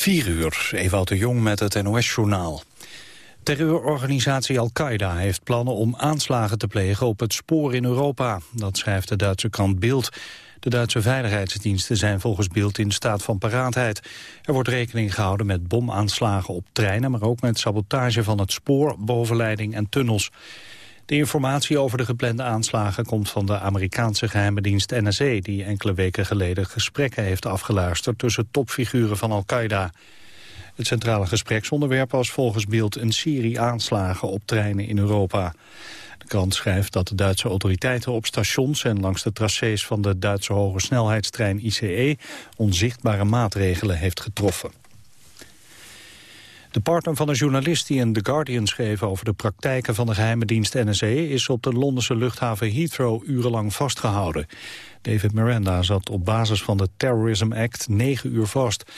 4 uur, Ewout de Jong met het NOS-journaal. Terreurorganisatie Al-Qaeda heeft plannen om aanslagen te plegen op het spoor in Europa. Dat schrijft de Duitse krant Bild. De Duitse veiligheidsdiensten zijn volgens Bild in staat van paraatheid. Er wordt rekening gehouden met bomaanslagen op treinen... maar ook met sabotage van het spoor, bovenleiding en tunnels. De informatie over de geplande aanslagen komt van de Amerikaanse geheime dienst NSE... die enkele weken geleden gesprekken heeft afgeluisterd tussen topfiguren van Al-Qaeda. Het centrale gespreksonderwerp was volgens beeld een serie aanslagen op treinen in Europa. De krant schrijft dat de Duitse autoriteiten op stations en langs de tracés van de Duitse hoge snelheidstrein ICE onzichtbare maatregelen heeft getroffen. De partner van een journalist die in The Guardian schreef over de praktijken van de geheime dienst NSE is op de Londense luchthaven Heathrow urenlang vastgehouden. David Miranda zat op basis van de Terrorism Act negen uur vast.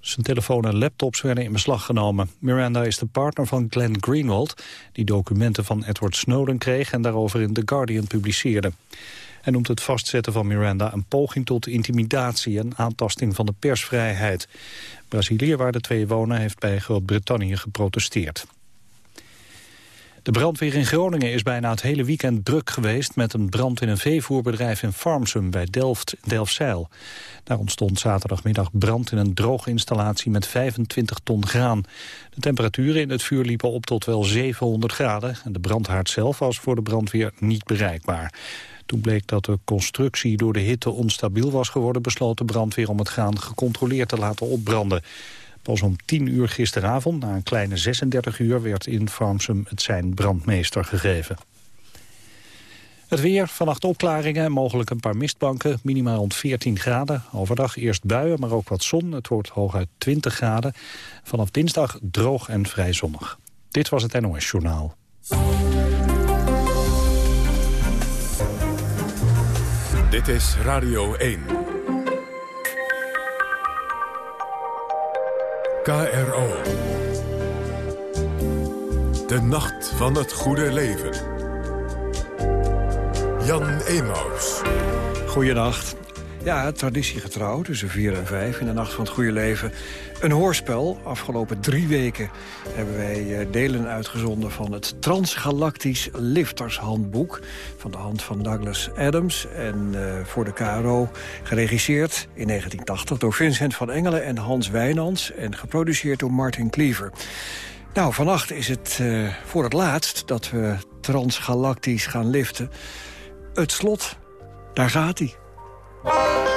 Zijn telefoon en laptops werden in beslag genomen. Miranda is de partner van Glenn Greenwald... die documenten van Edward Snowden kreeg en daarover in The Guardian publiceerde. Hij noemt het vastzetten van Miranda een poging tot intimidatie... en aantasting van de persvrijheid. Brazilië, waar de twee wonen, heeft bij Groot-Brittannië geprotesteerd. De brandweer in Groningen is bijna het hele weekend druk geweest... met een brand in een veevoerbedrijf in Farmsum bij Delft, Delfzijl. Daar ontstond zaterdagmiddag brand in een drooginstallatie met 25 ton graan. De temperaturen in het vuur liepen op tot wel 700 graden... en de brandhaard zelf was voor de brandweer niet bereikbaar. Toen bleek dat de constructie door de hitte onstabiel was geworden... besloot de brandweer om het graan gecontroleerd te laten opbranden. Pas om 10 uur gisteravond, na een kleine 36 uur... werd in Farmsum het zijn brandmeester gegeven. Het weer, vannacht opklaringen, mogelijk een paar mistbanken, minimaal rond 14 graden. Overdag eerst buien, maar ook wat zon. Het wordt hooguit 20 graden. Vanaf dinsdag droog en vrij zonnig. Dit was het NOS Journaal. Dit is Radio 1. KRO. De nacht van het goede leven. Jan Emaus. Goedenacht. Ja, traditiegetrouw tussen 4 en 5 in de Nacht van het Goede Leven. Een hoorspel. Afgelopen drie weken hebben wij eh, delen uitgezonden... van het Transgalactisch Liftershandboek... van de hand van Douglas Adams en uh, voor de KRO... geregisseerd in 1980 door Vincent van Engelen en Hans Wijnands... en geproduceerd door Martin Cleaver. Nou, vannacht is het uh, voor het laatst dat we transgalactisch gaan liften. Het slot, daar gaat hij. Oh.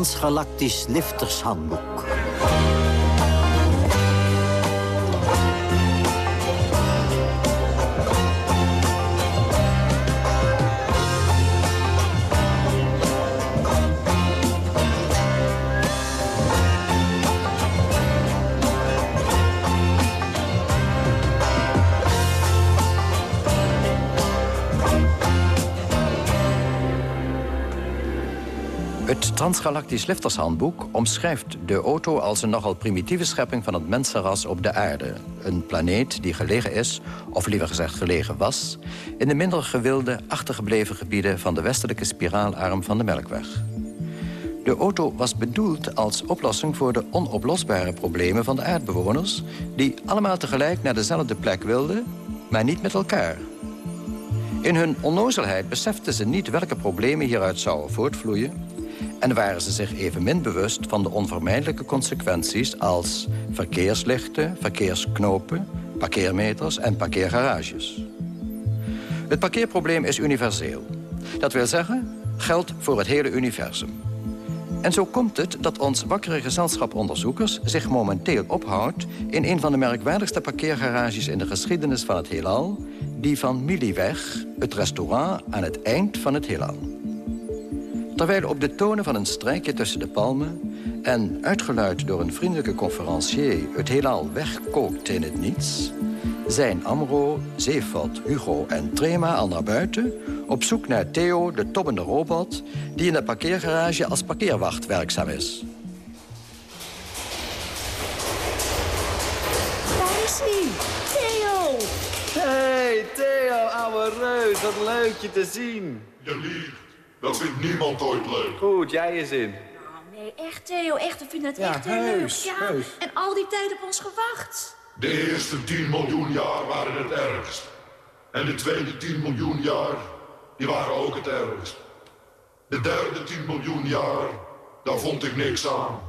Transgalactisch Liftershandboek. Transgalactisch Liftershandboek omschrijft de auto als een nogal primitieve schepping van het mensenras op de aarde. Een planeet die gelegen is, of liever gezegd gelegen was... in de minder gewilde, achtergebleven gebieden van de westelijke spiraalarm van de Melkweg. De auto was bedoeld als oplossing voor de onoplosbare problemen van de aardbewoners... die allemaal tegelijk naar dezelfde plek wilden, maar niet met elkaar. In hun onnozelheid beseften ze niet welke problemen hieruit zouden voortvloeien... en waren ze zich evenmin bewust van de onvermijdelijke consequenties... als verkeerslichten, verkeersknopen, parkeermeters en parkeergarages. Het parkeerprobleem is universeel. Dat wil zeggen, geldt voor het hele universum. En zo komt het dat ons wakkere gezelschap onderzoekers zich momenteel ophoudt... in een van de merkwaardigste parkeergarages in de geschiedenis van het heelal... die van Miliweg, het restaurant aan het eind van het heelal. Terwijl op de tonen van een strijkje tussen de palmen... en uitgeluid door een vriendelijke conferencier het heelal wegkookt in het niets zijn Amro, Zeefot, Hugo en Trema al naar buiten... op zoek naar Theo, de tobbende robot... die in de parkeergarage als parkeerwacht werkzaam is. Daar is hij! Theo! Hey, Theo, ouwe reus. Wat leuk je te zien. Liegt. Dat vindt niemand ooit leuk. Goed, jij is in. Oh, nee, echt Theo, echt. We vinden het Ja, echt heel heus, leuk. Ja, heus. en al die tijd op ons gewacht. De eerste 10 miljoen jaar waren het ergst. En de tweede 10 miljoen jaar, die waren ook het ergst. De derde 10 miljoen jaar, daar vond ik niks aan.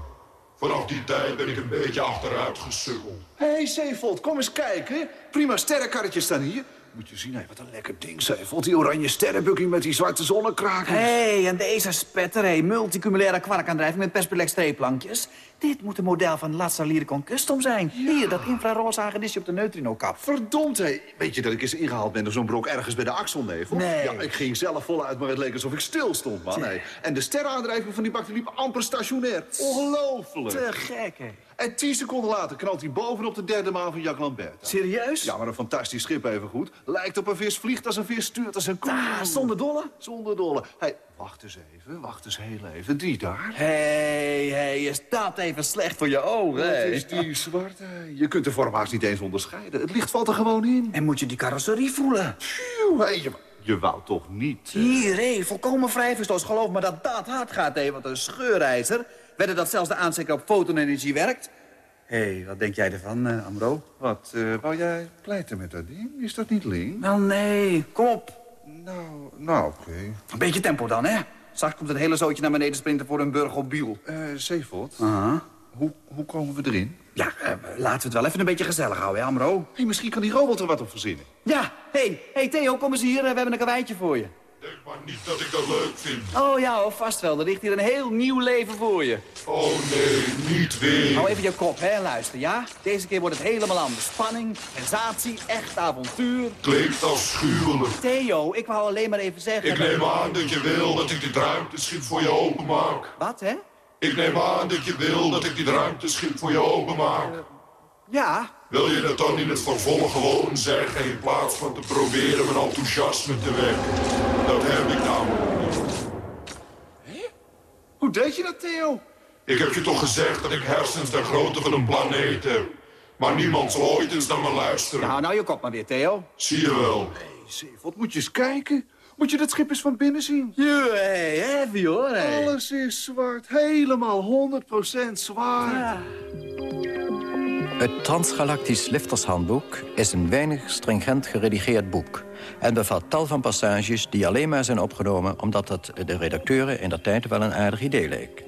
Vanaf die tijd ben ik een beetje achteruit gesukkeld. Hé, hey, Zeevold, kom eens kijken. Prima sterrenkarretjes staan hier. Moet je zien, hé, wat een lekker ding, Zeevold. Die oranje sterrenbukking met die zwarte zonnekraken. Hé, hey, en deze spetter, hé, multicumulaire kwarkaandrijving met perspelec streepplankjes. Dit moet een model van Lazar Lyricon Custom zijn. Hier, dat infraroze hagedisje op de neutrinokap. Verdomd, hé. Weet je dat ik eens ingehaald ben door zo'n brok ergens bij de axelnevel? Nee. Ja, ik ging zelf voluit, maar het leek alsof ik stil stond, man. hé. En de sterrenaandrijving van die bak liep amper stationair. Ongelooflijk. Te gek, hè. En tien seconden later knalt hij bovenop de derde maan van Jacques Lambert. Serieus? Ja, maar een fantastisch schip even goed. Lijkt op een vis, vliegt als een vis, stuurt als een koe. Ah, zonder dolle? Zonder dolle. Hey, wacht eens even, wacht eens heel even. Die daar. Hé, hey, hey, is dat even slecht voor je ogen, Wat is die zwart? hè? Je kunt de vorm haast niet eens onderscheiden. Het licht valt er gewoon in. En moet je die carrosserie voelen? Phew, hey, je, je wou toch niet... Hier, hé, volkomen vrijverstoos. Geloof me dat dat hard gaat, hé. Wat een scheurijzer. Wedden dat zelfs de aansteker op fotonenergie werkt? Hé, hey, wat denk jij ervan, eh, Amro? Wat, eh, wou jij pleiten met dat ding? Is dat niet link? Wel, nee. Kom op. Nou, nou, oké. Een beetje tempo dan, hè? Straks komt het hele zootje naar beneden sprinten voor een burgerbiel. Eh, Zeevot, Aha. hoe, hoe komen we erin? Ja, eh, laten we het wel even een beetje gezellig houden, hè, Amro? Hey, misschien kan die robot er wat op verzinnen. Ja, hé, hey, hey, Theo, kom eens hier. We hebben een karweitje voor je. Denk maar niet dat ik dat leuk vind. Oh ja, vast wel. Er ligt hier een heel nieuw leven voor je. Oh nee, niet weer. Hou even je kop, hè, en luister, ja? Deze keer wordt het helemaal anders. Spanning, sensatie, echt avontuur. Klinkt afschuwelijk. Theo, ik wou alleen maar even zeggen... Ik neem aan dat je wil dat ik dit ruimteschip voor je openmaak. Wat, hè? Ik neem aan dat je wil dat ik dit ruimteschip voor je openmaak. Ja, Wil je dat dan in het vervolg gewoon zeggen in plaats van te proberen mijn enthousiasme te wekken? Dat heb ik namelijk niet. Hoe deed je dat, Theo? Ik heb je toch gezegd dat ik hersens ter grootte van een planeet heb. Maar niemand zal ooit eens naar me luisteren. nou, nou je kop maar weer, Theo. Zie je wel. Hey, Zeevot, moet je eens kijken. Moet je dat schip eens van binnen zien? Ja, hey, heavy hoor, hey. Alles is zwart. Helemaal 100% zwart. Ja. Het Transgalactisch Liftershandboek is een weinig stringent geredigeerd boek... en bevat tal van passages die alleen maar zijn opgenomen... omdat het de redacteuren in der tijd wel een aardig idee leek.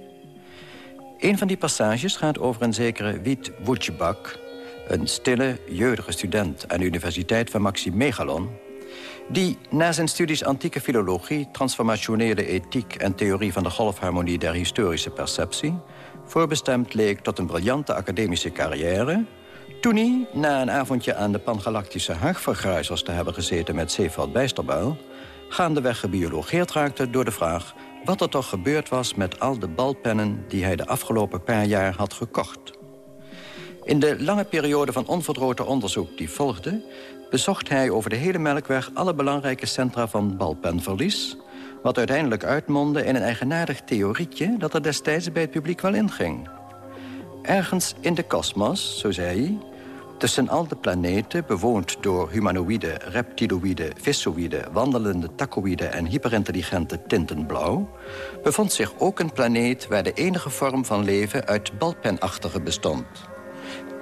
Een van die passages gaat over een zekere Wiet Wutjebak... een stille, jeugdige student aan de Universiteit van Maximegalon... die na zijn studies antieke filologie... transformationele ethiek en theorie van de golfharmonie der historische perceptie... voorbestemd leek tot een briljante academische carrière... toen hij, na een avondje aan de pangalactische haagvergruizers te hebben gezeten met Zeeveld Bijsterbuil... gaandeweg gebiologeerd raakte door de vraag wat er toch gebeurd was met al de balpennen die hij de afgelopen paar jaar had gekocht. In de lange periode van onverdroten onderzoek die volgde... bezocht hij over de hele Melkweg alle belangrijke centra van balpenverlies... wat uiteindelijk uitmondde in een eigenaardig theorietje... dat er destijds bij het publiek wel inging. Ergens in de kosmos, zo zei hij... tussen al de planeten, bewoond door humanoïde, reptiloïde, vissoïde... wandelende tacoïde en hyperintelligente tintenblauw... bevond zich ook een planeet waar de enige vorm van leven uit balpenachtige bestond...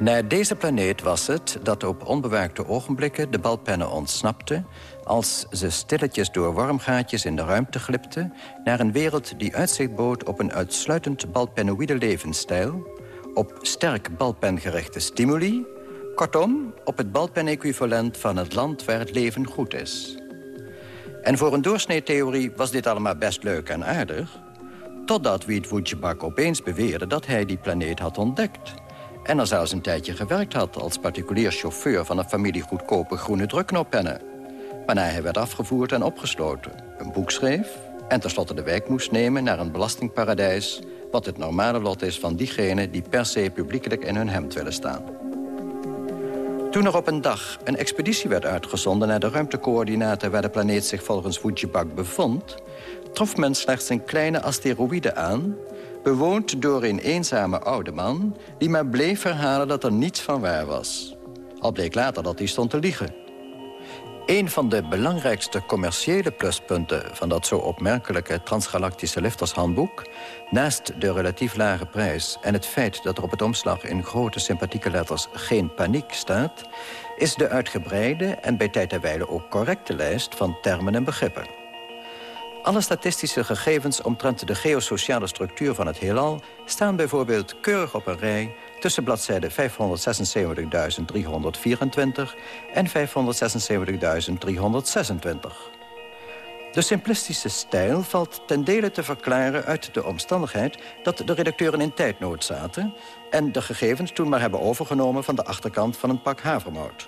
Naar deze planeet was het dat op onbewaakte ogenblikken de balpennen ontsnapten... als ze stilletjes door wormgaatjes in de ruimte glipte... naar een wereld die uitzicht bood op een uitsluitend balpenoïde levensstijl... op sterk balpengerichte stimuli... kortom, op het balpen-equivalent van het land waar het leven goed is. En voor een doorsneetheorie was dit allemaal best leuk en aardig... totdat Wiet Woetjebak opeens beweerde dat hij die planeet had ontdekt... en er zelfs een tijdje gewerkt had als particulier chauffeur... van een familie goedkope groene drukknoppennen waarna hij werd afgevoerd en opgesloten, een boek schreef... en tenslotte de wijk moest nemen naar een belastingparadijs... wat het normale lot is van diegenen die per se publiekelijk in hun hemd willen staan. Toen er op een dag een expeditie werd uitgezonden... naar de ruimtecoördinaten waar de planeet zich volgens Wujibak bevond... trof men slechts een kleine asteroïde aan... bewoond door een eenzame oude man... die maar bleef herhalen dat er niets van waar was. Al bleek later dat hij stond te liegen. Een van de belangrijkste commerciële pluspunten van dat zo opmerkelijke transgalactische liftershandboek, naast de relatief lage prijs en het feit dat er op het omslag in grote sympathieke letters geen paniek staat, is de uitgebreide en bij tijd en wijle ook correcte lijst van termen en begrippen. Alle statistische gegevens omtrent de geosociale structuur van het heelal staan bijvoorbeeld keurig op een rij tussen bladzijde 576.324 en 576.326. De simplistische stijl valt ten dele te verklaren uit de omstandigheid... dat de redacteuren in tijdnood zaten... en de gegevens toen maar hebben overgenomen van de achterkant van een pak havermout.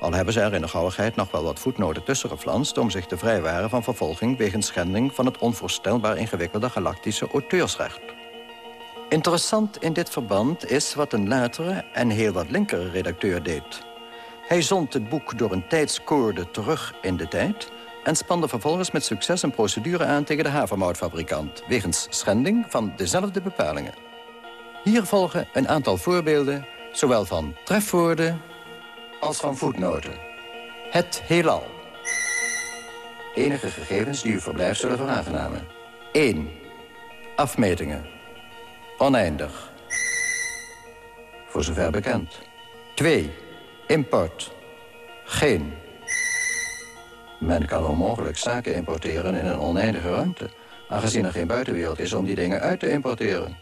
Al hebben ze er in de gauwigheid nog wel wat voetnoten tussen geflanst... om zich te vrijwaren van vervolging wegens schending... van het onvoorstelbaar ingewikkelde galactische auteursrecht. Interessant in dit verband is wat een latere en heel wat linkere redacteur deed. Hij zond het boek door een tijdscoorde terug in de tijd... en spande vervolgens met succes een procedure aan tegen de havermoutfabrikant... wegens schending van dezelfde bepalingen. Hier volgen een aantal voorbeelden, zowel van trefwoorden als van voetnoten. Het heelal. Enige gegevens die uw verblijf zullen veraangenamen. 1. Afmetingen. Oneindig. Voor zover bekend. 2. Import. Geen. Men kan onmogelijk zaken importeren in een oneindige ruimte... aangezien er geen buitenwereld is om die dingen uit te importeren.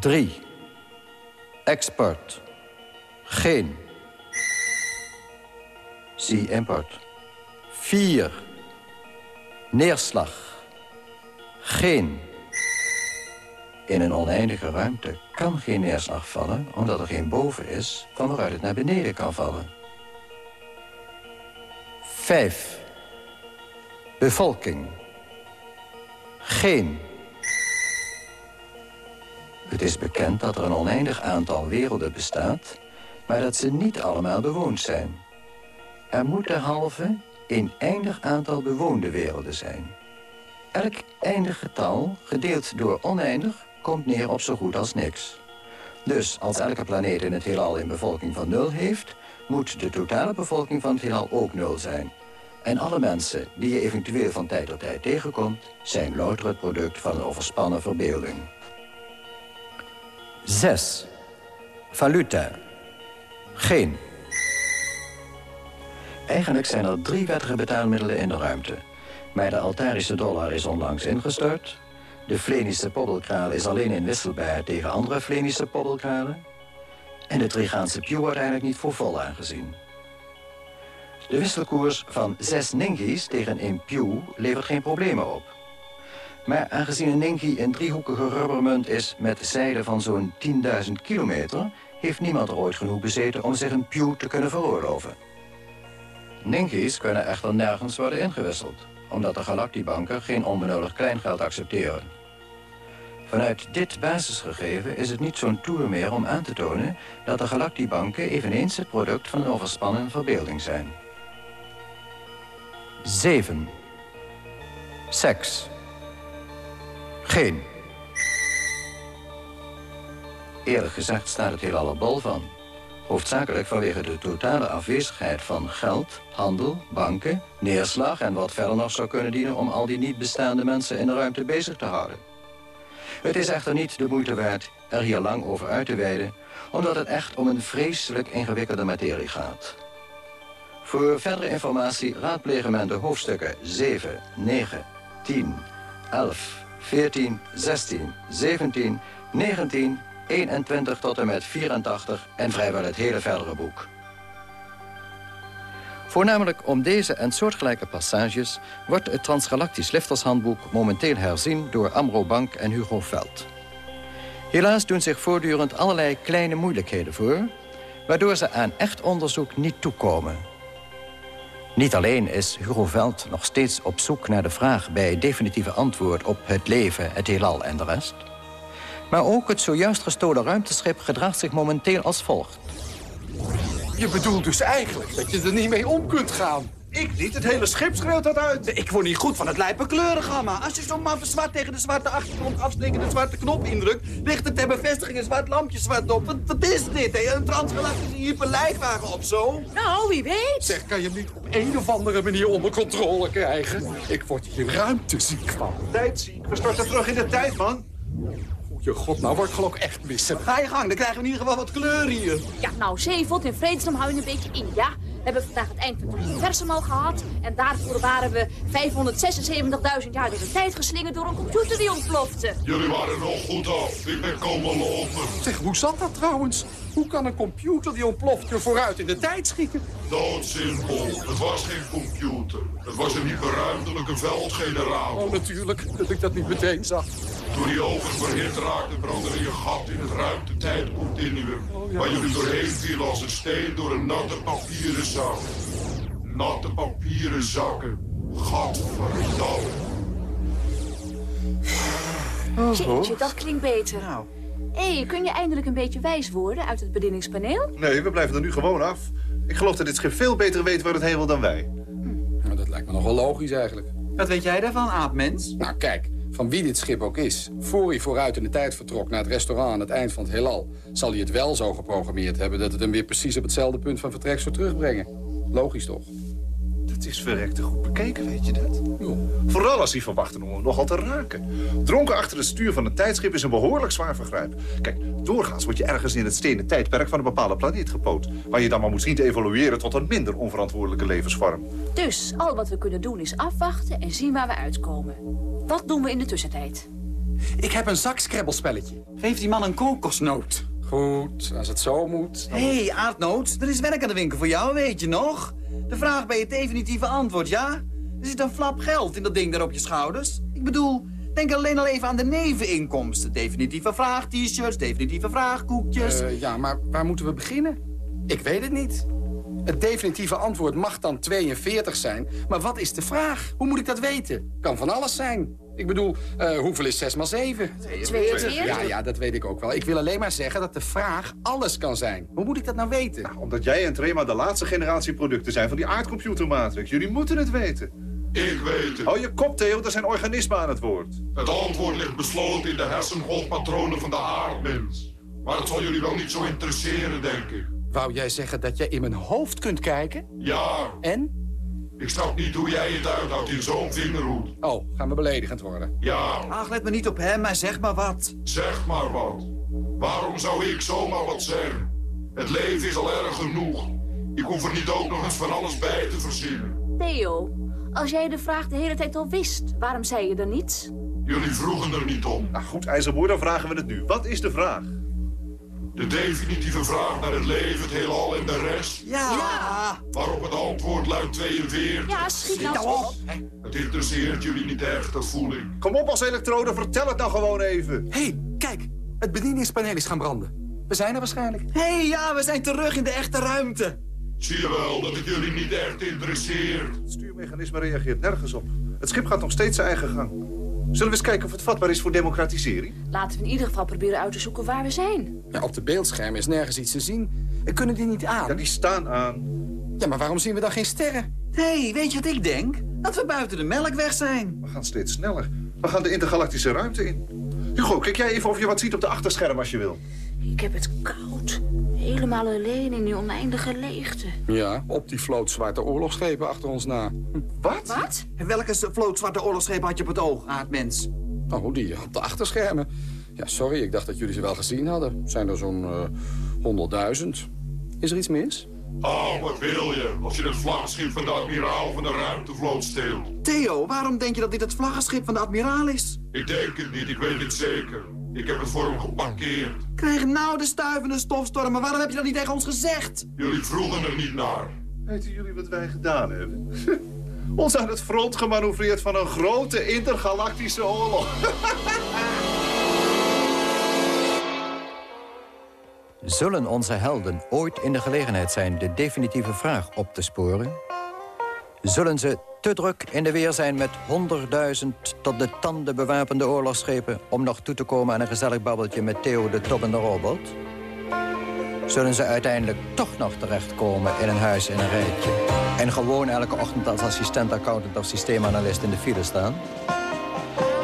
3. Export. Geen. Zie import. 4. Neerslag. Geen. In een oneindige ruimte kan geen neerslag vallen... omdat er geen boven is van waaruit het naar beneden kan vallen. 5. Bevolking. Geen. Het is bekend dat er een oneindig aantal werelden bestaat... maar dat ze niet allemaal bewoond zijn. Er moet derhalve een eindig aantal bewoonde werelden zijn. Elk eindig getal, gedeeld door oneindig, komt neer op zo goed als niks. Dus als elke planeet in het heelal een bevolking van nul heeft... moet de totale bevolking van het heelal ook nul zijn. En alle mensen die je eventueel van tijd tot tijd tegenkomt... zijn louter het product van een overspannen verbeelding. 6. Valuta. Geen. Eigenlijk zijn er drie wettige betaalmiddelen in de ruimte. Maar de altarische dollar is onlangs ingestort... De Vlenische poddelkraal is alleen inwisselbaar tegen andere Vlenische poddelkralen. En de Trigaanse pew wordt eigenlijk niet voor vol aangezien. De wisselkoers van zes ningi's tegen een pew levert geen problemen op. Maar aangezien een ningi een driehoekige rubbermunt is met zijde van zo'n 10.000 kilometer... heeft niemand er ooit genoeg bezeten om zich een pew te kunnen veroorloven. Ningi's kunnen echter nergens worden ingewisseld omdat de galactibanken geen onbenodigd kleingeld accepteren. Vanuit dit basisgegeven is het niet zo'n toer meer om aan te tonen... dat de galactibanken eveneens het product van een overspannen verbeelding zijn. 7. Seks. Geen. Eerlijk gezegd staat het heel alle bol van. Hoofdzakelijk vanwege de totale afwezigheid van geld, handel, banken, neerslag... en wat verder nog zou kunnen dienen om al die niet bestaande mensen in de ruimte bezig te houden. Het is echter niet de moeite waard er hier lang over uit te wijden... omdat het echt om een vreselijk ingewikkelde materie gaat. Voor verdere informatie raadplegen men de hoofdstukken 7, 9, 10, 11, 14, 16, 17, 19, 21 tot en met 84 en vrijwel het hele verdere boek. Voornamelijk om deze en soortgelijke passages... wordt het Transgalactisch Liftershandboek momenteel herzien... door Amro Bank en Hugo Veld. Helaas doen zich voortdurend allerlei kleine moeilijkheden voor... waardoor ze aan echt onderzoek niet toekomen. Niet alleen is Hugo Veld nog steeds op zoek naar de vraag... bij definitieve antwoord op het leven, het heelal en de rest... maar ook het zojuist gestolen ruimteschip gedraagt zich momenteel als volgt. Je bedoelt dus eigenlijk dat je er niet mee om kunt gaan? Ik niet, het hele schip schreeuwt dat uit. Ik word niet goed van het lijpe kleurengamma. Als je zo'n maffe zwart tegen de zwarte achtergrond afstekende zwarte knop indrukt... ligt er ter bevestiging een zwart lampje zwart op. Wat, wat is dit, hè? Een transgalactische hyperlijfwagen of zo? Nou, wie weet. Zeg, kan je hem niet op een of andere manier onder controle krijgen? Ik word hier ruimteziek van. Tijdziek, we storten terug in de tijd, man. Goeie god, nou word ik geloof ik echt missen. Ga je gang, dan krijgen we in ieder geval wat kleur hier. Ja, nou, Zeevold in vredesnaam hou je een beetje in, ja? We hebben vandaag het eind van het universum al gehad. En daarvoor waren we 576.000 jaar door de tijd geslingerd door een computer die ontplofte. Jullie waren nog goed af. Ik ben komen lopen. Zeg, hoe zat dat trouwens? Hoe kan een computer die ontploft je vooruit in de tijd schieten? Doodsimpel. Het was geen computer. Het was een hyperruimtelijke veldgenerator. Oh, natuurlijk. Dat ik dat niet meteen zag. Toen die ogen verhit raakten, brandde er een gat in het ruimtetijdcontinuum. Waar jullie doorheen vielen als een steen door een natte papieren zak. Natte papieren zakken. Gadverdamme. Jeetje, dat klinkt beter. Nou. Hé, hey, kun je eindelijk een beetje wijs worden uit het bedieningspaneel? Nee, we blijven er nu gewoon af. Ik geloof dat dit schip veel beter weet waar het heen wil dan wij. Nou, dat lijkt me nogal logisch eigenlijk. Wat weet jij daarvan, aapmens? Nou, kijk, van wie dit schip ook is. Voor hij vooruit in de tijd vertrok naar het restaurant aan het eind van het heelal... zal hij het wel zo geprogrammeerd hebben dat het hem weer precies op hetzelfde punt van vertrek zou terugbrengen. Logisch toch? Het is verrekte goed bekeken, weet je dat? Vooral als hij verwacht om hem nogal te raken. Dronken achter het stuur van een tijdschip is een behoorlijk zwaar vergrijp. Kijk, doorgaans word je ergens in het stenen tijdperk van een bepaalde planeet gepoot. Waar je dan maar moet zien te evolueren tot een minder onverantwoordelijke levensvorm. Dus al wat we kunnen doen is afwachten en zien waar we uitkomen. Wat doen we in de tussentijd? Ik heb een zakskrebbelspelletje. Geef die man een kokosnoot. Goed, als het zo moet. Hé, hey, aardnoot, er is werk aan de winkel voor jou, weet je nog? De vraag bij het definitieve antwoord, ja? Er zit een flap geld in dat ding daar op je schouders. Ik bedoel, denk alleen al even aan de neveninkomsten. Definitieve vraag, t-shirts, definitieve vraag, koekjes. Eh, ja, maar waar moeten we beginnen? Ik weet het niet. Het definitieve antwoord mag dan 42 zijn. Maar wat is de vraag? Hoe moet ik dat weten? Kan van alles zijn. Ik bedoel, eh, hoeveel is 6 maal 7? 42? Ja, ja, dat weet ik ook wel. Ik wil alleen maar zeggen dat de vraag alles kan zijn. Hoe moet ik dat nou weten? Omdat jij en Trema de laatste generatie producten zijn van die aardcomputermatrix. Jullie moeten het weten. Ik weet het. Hou je kop, Theo, er zijn organismen aan het woord. Het antwoord ligt besloten in de hersengolfpatronen van de aardmens. Maar het zal jullie wel niet zo interesseren, denk ik. Wou jij zeggen dat jij in mijn hoofd kunt kijken? Ja, En? Ik snap niet hoe jij het uithoudt in zo'n vingerhoed. Oh, gaan we beledigend worden. Ja, Ach, let me niet op hem, maar zeg maar wat. zeg maar wat. Waarom zou ik zomaar wat zeggen? Het leven is al erg genoeg. Ik hoef er niet ook nog eens van alles bij te verzinnen. Theo, als jij de vraag de hele tijd al wist, waarom zei je dan niets? Jullie vroegen er niet om. Nou goed, IJzerboer, dan vragen we het nu. Wat is de vraag? De definitieve vraag naar het leven, het heelal en de rest. Ja. Waarop het antwoord luidt 42. Ja, schiet nou Nou op. op. Het interesseert jullie niet echt, dat voel ik. Kom op als elektrode, vertel het nou gewoon even. Hé, hey, kijk. Het bedieningspaneel is gaan branden. We zijn er waarschijnlijk. Hé, hey, ja, we zijn terug in de echte ruimte. Zie je wel dat het jullie niet echt interesseert? Het stuurmechanisme reageert nergens op. Het schip gaat nog steeds zijn eigen gang. Zullen we eens kijken of het vatbaar is voor democratisering? Laten we in ieder geval proberen uit te zoeken waar we zijn. Ja, op de beeldschermen is nergens iets te zien. We kunnen die niet aan. Ja, die staan aan. Ja, maar waarom zien we dan geen sterren? Hé, hey, weet je wat ik denk? Dat we buiten de melkweg zijn. We gaan steeds sneller. We gaan de intergalactische ruimte in. Hugo, kijk jij even of je wat ziet op de achterscherm als je wil. Ik heb het koud. Helemaal alleen in die oneindige leegte. Ja, op die vloot zwarte oorlogsschepen achter ons na. Wat? Wat? En welke vloot zwarte oorlogsschepen had je op het oog, aardmens? Oh, die op de achterschermen. Ja, sorry, ik dacht dat jullie ze wel gezien hadden. Zijn er zo'n eh, honderdduizend. is er iets mis? Oh, wat wil je als je het vlaggenschip van de admiraal van de ruimtevloot steelt? Theo, waarom denk je dat dit het vlaggenschip van de admiraal is? Ik denk het niet, ik weet het zeker. Ik heb het voor hem geparkeerd. Krijg nou de stuivende stofstormen. Waarom heb je dat niet tegen ons gezegd? Jullie vroegen er niet naar. Weten jullie wat wij gedaan hebben? Ons aan het front gemanoeuvreerd van een grote intergalactische oorlog. Zullen onze helden ooit in de gelegenheid zijn de definitieve vraag op te sporen? Zullen ze te druk in de weer zijn met honderdduizend tot de tanden bewapende oorlogsschepen... om nog toe te komen aan een gezellig babbeltje met Theo de Top en de Robot? Zullen ze uiteindelijk toch nog terechtkomen in een huis in een rijtje... en gewoon elke ochtend als assistent, accountant of systeemanalist in de file staan?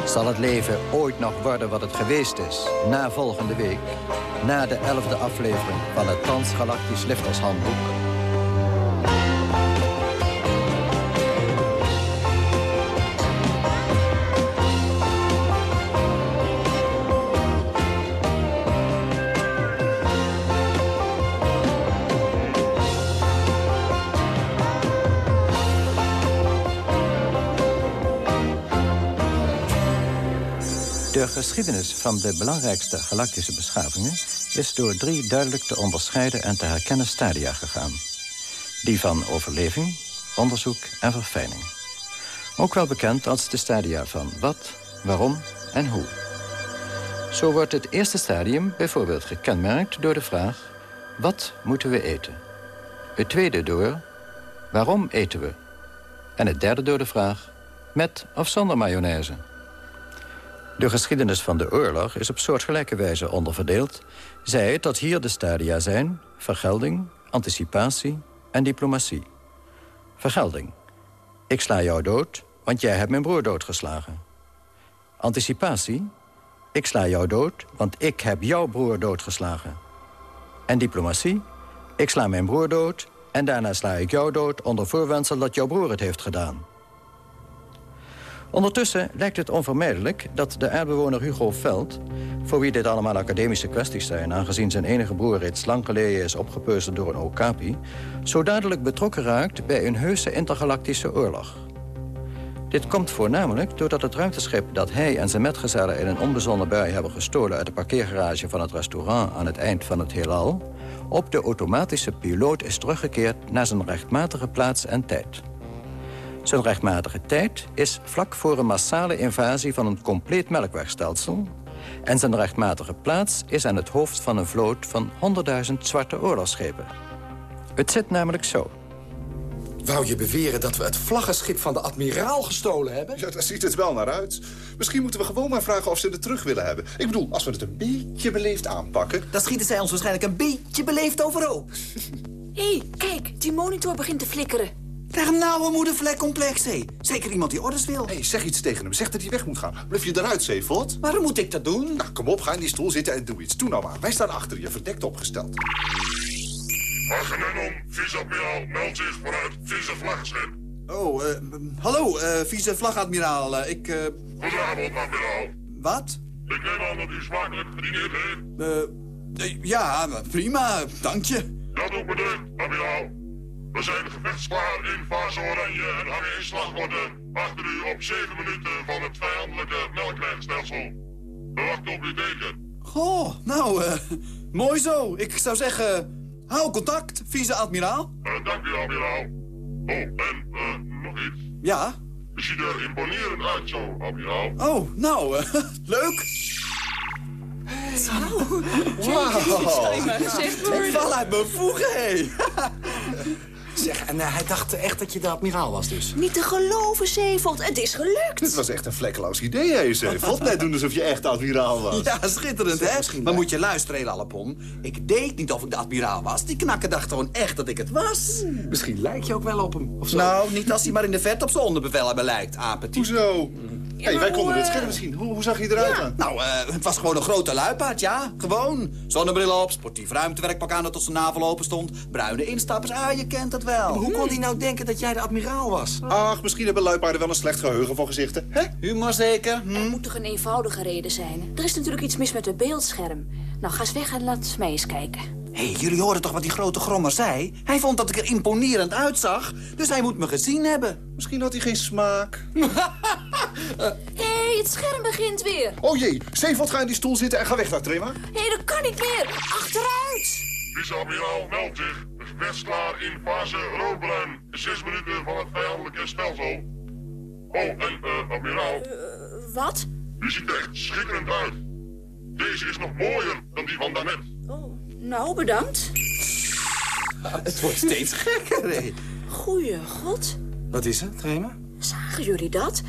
Zal het leven ooit nog worden wat het geweest is, na volgende week... na de elfde aflevering van het Transgalactisch Liftershandboek... geschiedenis van de belangrijkste galactische beschavingen... is door drie duidelijk te onderscheiden en te herkennen stadia gegaan. Die van overleving, onderzoek en verfijning. Ook wel bekend als de stadia van wat, waarom en hoe. Zo wordt het eerste stadium bijvoorbeeld gekenmerkt door de vraag... wat moeten we eten? Het tweede door waarom eten we? En het derde door de vraag met of zonder mayonaise? De geschiedenis van de oorlog is op soortgelijke wijze onderverdeeld. Zij dat hier de stadia zijn vergelding, anticipatie en diplomatie. Vergelding. Ik sla jou dood, want jij hebt mijn broer doodgeslagen. Anticipatie. Ik sla jou dood, want ik heb jouw broer doodgeslagen. En diplomatie. Ik sla mijn broer dood en daarna sla ik jou dood... onder voorwendsel dat jouw broer het heeft gedaan. Ondertussen lijkt het onvermijdelijk dat de aardbewoner Hugo Veld... voor wie dit allemaal academische kwesties zijn... aangezien zijn enige broer reeds lang geleden is opgepeuzeld door een okapi... zo dadelijk betrokken raakt bij een heuse intergalactische oorlog. Dit komt voornamelijk doordat het ruimteschip dat hij en zijn metgezellen... in een onbezonnen bui hebben gestolen uit de parkeergarage van het restaurant... aan het eind van het heelal... op de automatische piloot is teruggekeerd naar zijn rechtmatige plaats en tijd... Zijn rechtmatige tijd is vlak voor een massale invasie van een compleet melkwegstelsel... en zijn rechtmatige plaats is aan het hoofd van een vloot van 100.000 zwarte oorlogsschepen. Het zit namelijk zo. Wou je beweren dat we het vlaggenschip van de admiraal gestolen hebben? Ja, daar ziet het wel naar uit. Misschien moeten we gewoon maar vragen of ze het terug willen hebben. Ik bedoel, als we het een beetje beleefd aanpakken... Dan schieten zij ons waarschijnlijk een beetje beleefd overhoop. Hé, hey, kijk, die monitor begint te flikkeren. Krijg nou een moedervlekcomplex, hé. Zeker iemand die orders wil. Hé, hey, zeg iets tegen hem. Zeg dat hij weg moet gaan. Blijf je eruit, Zeevoort? Waarom moet ik dat doen? Nou, kom op, ga in die stoel zitten en doe iets. Doe nou maar. Wij staan achter je, verdekt opgesteld. Agamemnon, vice-admiraal, meldt zich vanuit vice-vlaggenschip. Oh, uh, hallo, uh, vice-vlagadmiraal. Uh, ik... Goedenavond, admiraal. Wat? Ik neem aan dat u smakelijk gedineerd heeft. ja, prima, dank je. Dat doet me deugd, admiraal. We zijn gevechtsklaar in fase oranje en hangen in slagorde achter u op 7 minuten van het vijandelijke melkwegstelsel. We wachten op uw teken. Goh, nou, uh, mooi zo. Ik zou zeggen, hou contact, vice-admiraal. Uh, dank u, admiraal. Oh, en uh, nog iets. Ja? U ziet er imponerend uit zo, admiraal. Oh, nou, leuk. Zo. Wow. Ik val uit mijn voegen, hé. Zeg, en uh, hij dacht echt dat je de admiraal was dus? Niet te geloven, Zeevold. Het is gelukt. Het was echt een vlekkeloos idee, hè, Zeevold. Net doen alsof je echt admiraal was. Ja, schitterend, hè? Misschien maar moet je luisteren, Elalapon. Ik deed niet of ik de admiraal was. Die knakker dacht gewoon echt dat ik het was. Misschien lijk je ook wel op hem, of zo. Nou, niet als hij maar in de vet op zijn onderbevel hebben lijkt, apetit. Hoezo? Ja, hey, wij konden het scherm zien. Hoe, hoe zag hij eruit ja. dan? Nou, uh, het was gewoon een grote luipaard, ja. Gewoon. Zonnebril op, sportief ruimtewerkpak aan dat tot zijn navel open stond. Bruine instappers, ah, je kent het wel. Maar hoe kon hij nou denken dat jij de admiraal was? Ach, misschien hebben luipaarden wel een slecht geheugen voor gezichten. Hè? Humor zeker? Hm? Er moet toch een eenvoudige reden zijn? Er is natuurlijk iets mis met het beeldscherm. Nou, ga eens weg en laat mij eens kijken. Hé, hey, jullie hoorden toch wat die grote grommer zei? Hij vond dat ik er imponerend uitzag, dus hij moet me gezien hebben. Misschien had hij geen smaak. Hé, hey, het scherm begint weer. Oh jee, Zeevold, ga in die stoel zitten en ga weg daar, Trema. Hé, hey, dat kan niet meer. Achteruit. Vice-admiraal meldt zich. Gevecht klaar in fase roodbruin. Zes minuten van het vijandelijke stelsel. Oh, en uh, admiraal. Uh, wat? U ziet er echt schitterend uit. Deze is nog mooier dan die van daarnet. Oh, nou, bedankt. het wordt steeds gekker, hè? Goeie god. Wat is er, Trema? Zagen jullie dat?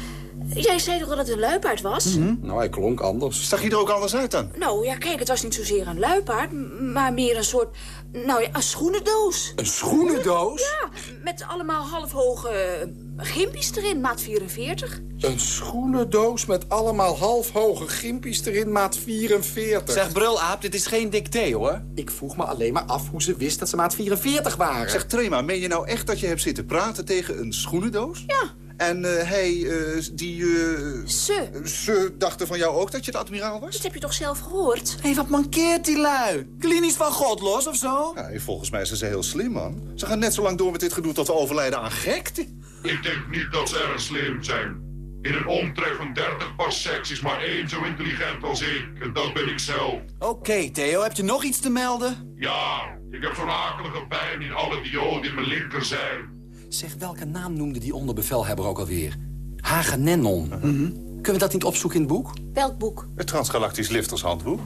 Jij zei toch dat het een luipaard was? Mm -hmm. Nou, hij klonk anders. Zag je er ook anders uit dan? Nou, ja, kijk, het was niet zozeer een luipaard, maar meer een soort, nou ja, een schoenendoos. Een schoenendoos? Ja, met allemaal halfhoge gimpies erin, maat 44. Een schoenendoos met allemaal halfhoge gimpies erin, maat 44. Zeg, brulaap, dit is geen dicté, hoor. Ik vroeg me alleen maar af hoe ze wist dat ze maat 44 waren. Zeg, Trema, meen je nou echt dat je hebt zitten praten tegen een schoenendoos? Ja. En uh, hij, uh, die... Uh, ze. Ze dachten van jou ook dat je de admiraal was? Dat heb je toch zelf gehoord? Hé, hey, wat mankeert die lui? Klinisch van God los of zo? Ja, volgens mij zijn ze heel slim, man. Ze gaan net zo lang door met dit gedoe tot ze overlijden aan gekte. Ik denk niet dat ze erg slim zijn. In een omtrek van 30 paar seks is maar één zo intelligent als ik. En dat ben ik zelf. Oké, okay, Theo, heb je nog iets te melden? Ja, ik heb zo'n akelige pijn in alle dioden in mijn linkerzij. Zeg, welke naam noemde die onderbevelhebber ook alweer? Hagenennon. Mm -hmm. Kunnen we dat niet opzoeken in het boek? Welk boek? Het Transgalactisch Liftershandboek.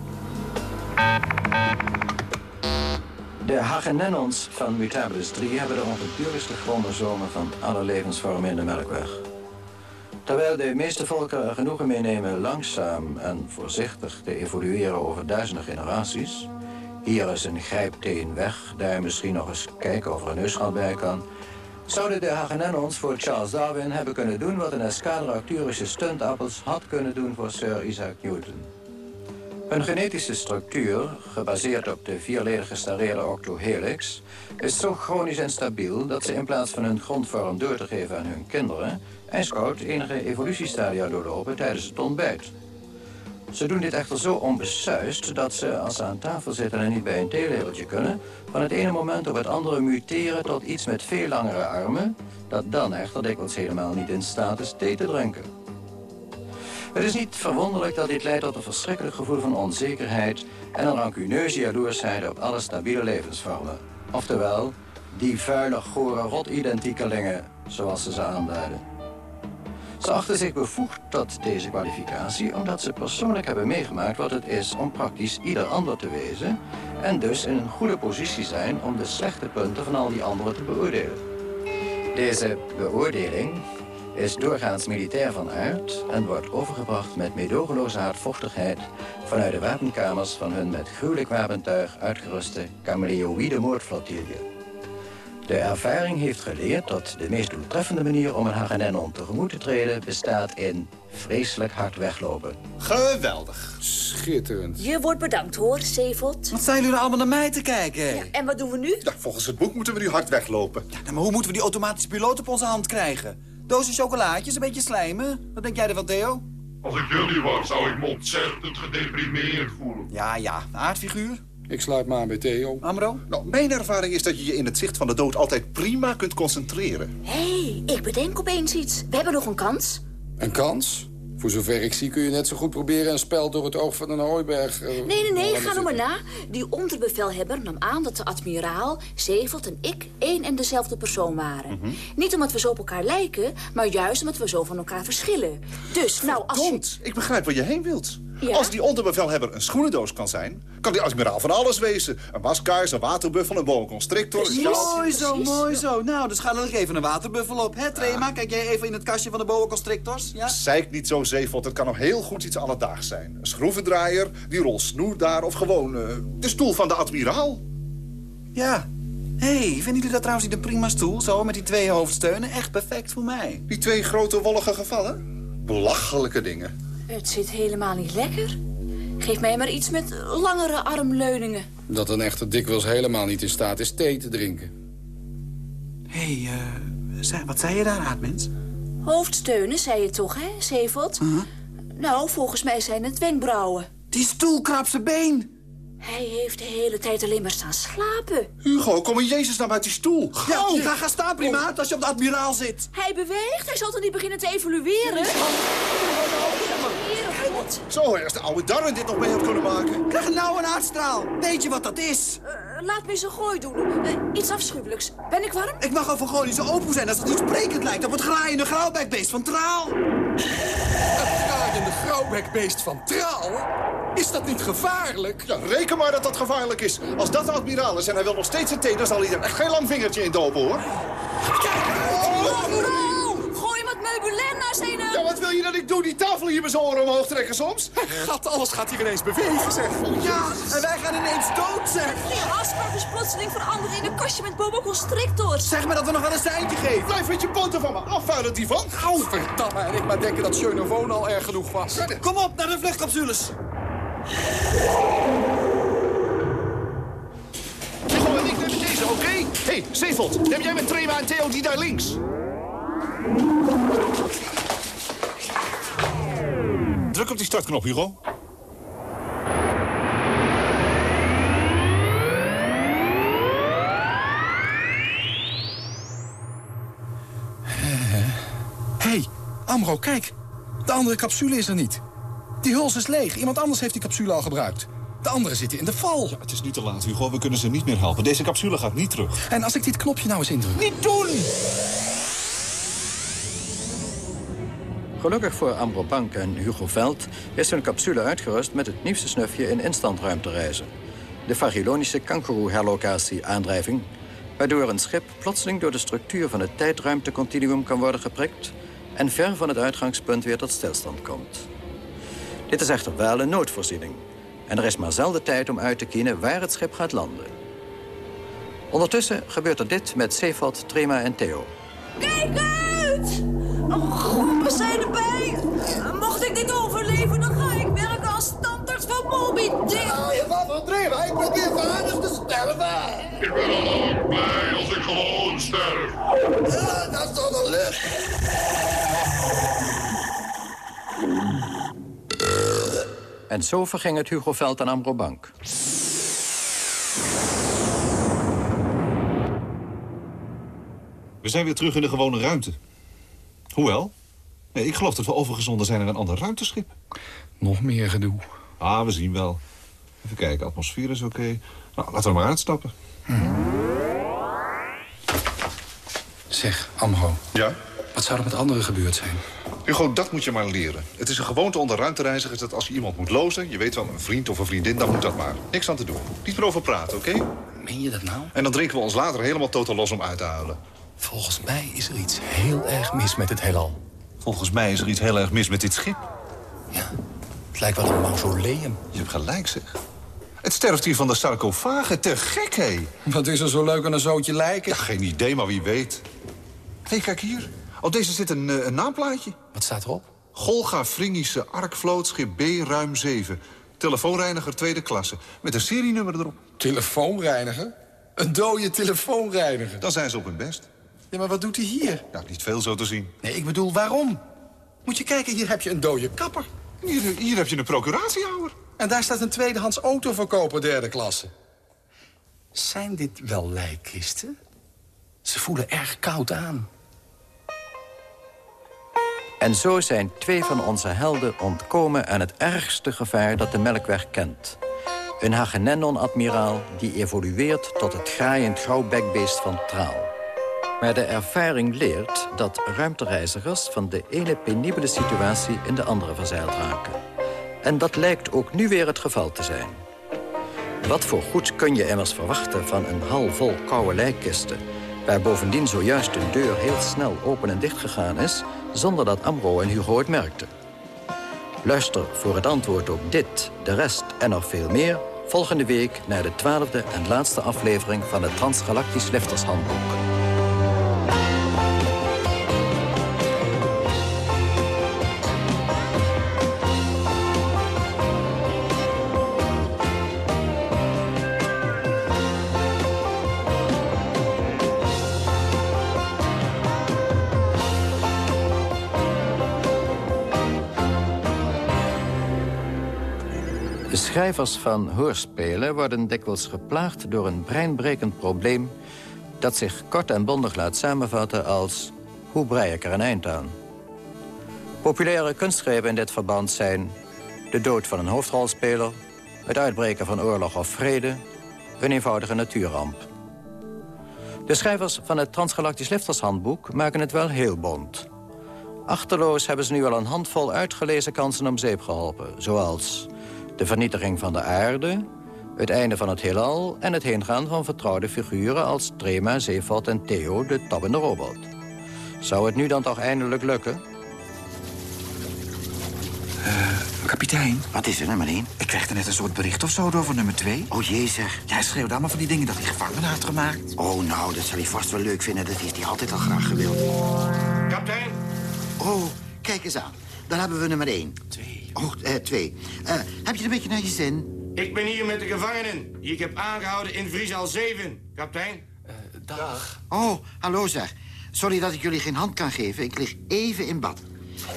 De Hagenennons van Mutabilis 3 hebben de avontuurlijkste chromosomen van alle levensvormen in de Melkweg. Terwijl de meeste volken er genoegen meenemen langzaam en voorzichtig te evolueren over duizenden generaties... hier is een grijpteen weg, daar misschien nog eens kijken of er een neusgat bij kan... zouden de Hagenennons voor Charles Darwin hebben kunnen doen... wat een escadre Arcturische stuntappels had kunnen doen voor Sir Isaac Newton. Hun genetische structuur, gebaseerd op de vierledige stareerde octohelix... is zo chronisch instabiel dat ze in plaats van hun grondvorm door te geven aan hun kinderen... ijskoud enige evolutiestadia doorlopen tijdens het ontbijt. Ze doen dit echter zo onbesuist dat ze, als ze aan tafel zitten en niet bij een theelepeltje kunnen... van het ene moment op het andere muteren tot iets met veel langere armen... dat dan echter dikwijls helemaal niet in staat is thee te drinken. Het is niet verwonderlijk dat dit leidt tot een verschrikkelijk gevoel van onzekerheid... en een rancuneuze jaloersheid op alle stabiele levensvormen. Oftewel, die vuile, gore rotidentiekelingen, zoals ze ze aanduiden. Ze achten zich bevoegd tot deze kwalificatie... omdat ze persoonlijk hebben meegemaakt wat het is om praktisch ieder ander te wezen... en dus in een goede positie zijn om de slechte punten van al die anderen te beoordelen. Deze beoordeling is doorgaans militair van aard... en wordt overgebracht met medogeloze hardvochtigheid... vanuit de wapenkamers van hun met gruwelijk wapentuig uitgeruste kameleoïde moordflotille. De ervaring heeft geleerd dat de meest doeltreffende manier om een Hagenenon tegemoet te treden... bestaat in vreselijk hard weglopen. Geweldig. Schitterend. Je wordt bedankt hoor, Zevot. Wat zijn jullie allemaal naar mij te kijken? Ja, en wat doen we nu? Ja, volgens het boek moeten we nu hard weglopen. Ja, maar hoe moeten we die automatische piloot op onze hand krijgen? Dozen chocolaatjes, een beetje slijmen. Wat denk jij ervan, Theo? Als ik jullie was, zou ik me ontzettend gedeprimeerd voelen. Ja, ja. Aardfiguur? Ik sluit me aan bij Theo. Amro? Nou, mijn ervaring is dat je je in het zicht van de dood altijd prima kunt concentreren. Hé, hey, ik bedenk opeens iets. We hebben nog een kans. Een kans? Voor zover ik zie kun je net zo goed proberen een spel door het oog van een hooiberg... Uh, nee, nee, nee, ga nou maar na. Die onderbevelhebber nam aan dat de admiraal, Zevelt en ik één en dezelfde persoon waren. Mm -hmm. Niet omdat we zo op elkaar lijken, maar juist omdat we zo van elkaar verschillen. Dus, nou, als Verdomd, je... ik begrijp waar je heen wilt. Ja? Als die onderbevelhebber een schoenendoos kan zijn... kan die admiraal van alles wezen. Een waskaars, een waterbuffel, een boa constrictor. Een mooi zo, mooi zo. Nou, dus ga er nog even een waterbuffel op. Hè, Trema? Ja. Kijk jij even in het kastje van de boa constrictors? Ja? Zeik niet zo, Zeevot. Het kan nog heel goed iets alledaags zijn. Een schroevendraaier, die rol snoer daar... of gewoon uh, de stoel van de admiraal. Ja. Hé, hey, vinden jullie dat trouwens niet een prima stoel? Zo, met die twee hoofdsteunen. Echt perfect voor mij. Die twee grote wollige gevallen? Belachelijke dingen. Het zit helemaal niet lekker. Geef mij maar iets met langere armleuningen. Dat een echte dikwijls helemaal niet in staat is thee te drinken. Hé, hey, uh, wat zei je daar, Aadmens? Hoofdsteunen, zei je toch, hè, Zevot? Uh -huh. Nou, volgens mij zijn het wenkbrauwen. Die stoel krapt zijn been. Hij heeft de hele tijd alleen maar staan slapen. Hugo, kom in Jezus nou uit die stoel. Ja, ga, ga staan, primaat, als je op de admiraal zit. Hij beweegt, hij zal toch niet beginnen te evolueren? Zo, als de oude Darren dit nog mee had kunnen maken. Krijg nou een aardstraal. Weet je wat dat is? Eh, laat me eens een gooi doen. Eh, iets afschuwelijks. Ben ik warm? Ik mag al van niet zo open zijn als het niet sprekend lijkt op het graaiende grauwbekbeest van Traal. Grauwbekbeest van Traal? Is dat niet gevaarlijk? Ja, reken maar dat dat gevaarlijk is. Als dat de admiraal is en hij wil nog steeds een thee... dan zal hij er echt geen lang vingertje in dopen, hoor. Mevrouw, gooi hem meubilair naar zijn... eh, Ja, wat wil je dat ik doe? Die tafel hier met zijn oren omhoog trekken soms? Gat, alles gaat hier ineens bewegen, zeg. Ja, en wij gaan ineens dood, zeg. Die afspraak is plotseling veranderd in een kastje met boa constrictors. Zeg maar dat we nog wel een seintje geven. Blijf met je poten van me af, vuile divan. Au, verdamme. En ik maar denken dat Schönewoon al erg genoeg was. Kom op, naar de vluchtcapsules. Hugo en ik nemen deze, oké? Hé, hey, Zeevold, neem jij met Trema en Theo die daar links? Druk op die startknop, Hugo. Hé, hey, Amro, kijk. De andere capsule is er niet. Die huls is leeg. Iemand anders heeft die capsule al gebruikt. De andere zitten in de val. Het is nu te laat, Hugo. We kunnen ze niet meer helpen. Deze capsule gaat niet terug. En als ik dit knopje nou eens indruk... Niet doen! Gelukkig voor Ambro Bank en Hugo Veld is hun capsule uitgerust met het nieuwste snufje in instantruimtereizen. De Fagilonische kangoeroe-herlocatie-aandrijving, waardoor een schip plotseling door de structuur van het tijdruimtecontinuum kan worden geprikt en ver van het uitgangspunt weer tot stilstand komt. Dit is echter wel een noodvoorziening en er is maar zelden tijd om uit te kiezen waar het schip gaat landen. Ondertussen gebeurt er dit met Sefot, Trema en Theo. Kijk uit! Oh, groepen zijn erbij. Mocht ik dit overleven, dan ga ik werken als standaard van Moby Dick. Je van van Trema? Ik probeer van anders te sterven. Ik ben al lang blij als ik gewoon sterf. Ja, dat is toch lucht. En zo verging het Hugo Veld en Ambro Bank. We zijn weer terug in de gewone ruimte. Hoewel, nee, ik geloof dat we overgezonden zijn naar een ander ruimteschip. Nog meer gedoe. Ah, we zien wel. Even kijken, atmosfeer is oké. Nou, laten we maar uitstappen. Zeg, Amro. Ja? Wat zou er met anderen gebeurd zijn? Hugo, dat moet je maar leren. Het is een gewoonte onder ruimtereizigers dat als je iemand moet lozen... je weet wel, een vriend of een vriendin, dan moet dat maar. Niks aan te doen. Niet meer over praten, oké? Meen je dat nou? En dan drinken we ons later helemaal totaal los om uit te huilen. Volgens mij is er iets heel erg mis met het heelal. Volgens mij is er iets heel erg mis met dit schip. Het lijkt wel een mausoleum. Je hebt gelijk, zeg. Het sterft hier van de sarcofagen. Te gek, hé. Wat is er zo leuk aan een zootje lijken? Ja, geen idee, maar wie weet. Hé, kijk hier. Op deze zit een, eh, een naamplaatje. Wat staat erop? Golga Fringische Arkvlootschip B ruim 7. Telefoonreiniger tweede klasse. Met een serienummer erop. Telefoonreiniger? Een dode telefoonreiniger? Dan zijn ze op hun best. Ja, maar wat doet hij hier? Ja, niet veel zo te zien. Nee, ik bedoel, waarom? Moet je kijken, hier heb je een dode kapper. Hier, hier heb je een procuratiehouder. En daar staat een tweedehands autoverkoper derde klasse. Zijn dit wel lijkkisten? Ze voelen erg koud aan. En zo zijn twee van onze helden ontkomen aan het ergste gevaar dat de Melkweg kent. Een Hagenennon-admiraal die evolueert tot het graaiend grauwbekbeest van Traal. Maar de ervaring leert dat ruimtereizigers van de ene penibele situatie in de andere verzeild raken. En dat lijkt ook nu weer het geval te zijn. Wat voor goeds kun je immers verwachten van een hal vol koude lijkkisten... waar bovendien zojuist een deur heel snel open en dicht gegaan is... zonder dat Amro en Hugo het merkten. Luister voor het antwoord op dit, de rest en nog veel meer... volgende week naar de twaalfde en laatste aflevering van het Transgalactisch Liftershandboek. Schrijvers van hoorspelen worden dikwijls geplaagd door een breinbrekend probleem... dat zich kort en bondig laat samenvatten als... hoe brei ik er een eind aan? Populaire kunstgrepen in dit verband zijn... de dood van een hoofdrolspeler... het uitbreken van oorlog of vrede... een eenvoudige natuurramp. De schrijvers van het Transgalactisch Liftershandboek maken het wel heel bond. Achterloos hebben ze nu al een handvol uitgelezen kansen om zeep geholpen. Zoals de vernietiging van de aarde, het einde van het heelal... en het heengaan van vertrouwde figuren als Trema, Zeevalt en Theo, de tabbende robot. Zou het nu dan toch eindelijk lukken? Uh, kapitein. Wat is er, nummer 1? Ik kreeg er net een soort bericht of zo over nummer 2. Oh jee, zeg. Jij schreeuwt allemaal van die dingen dat hij gevangen had gemaakt. Oh, nou, dat zal hij vast wel leuk vinden. Dat heeft hij altijd al graag gewild. Kapitein. Oh, kijk eens aan. Dan hebben we nummer 1. Twee. Oh, eh, twee. Uh, heb je het een beetje naar je zin? Ik ben hier met de gevangenen die ik heb aangehouden in Vriesal 7, kapitein. Uh, dag. Oh, hallo zeg. Sorry dat ik jullie geen hand kan geven. Ik lig even in bad.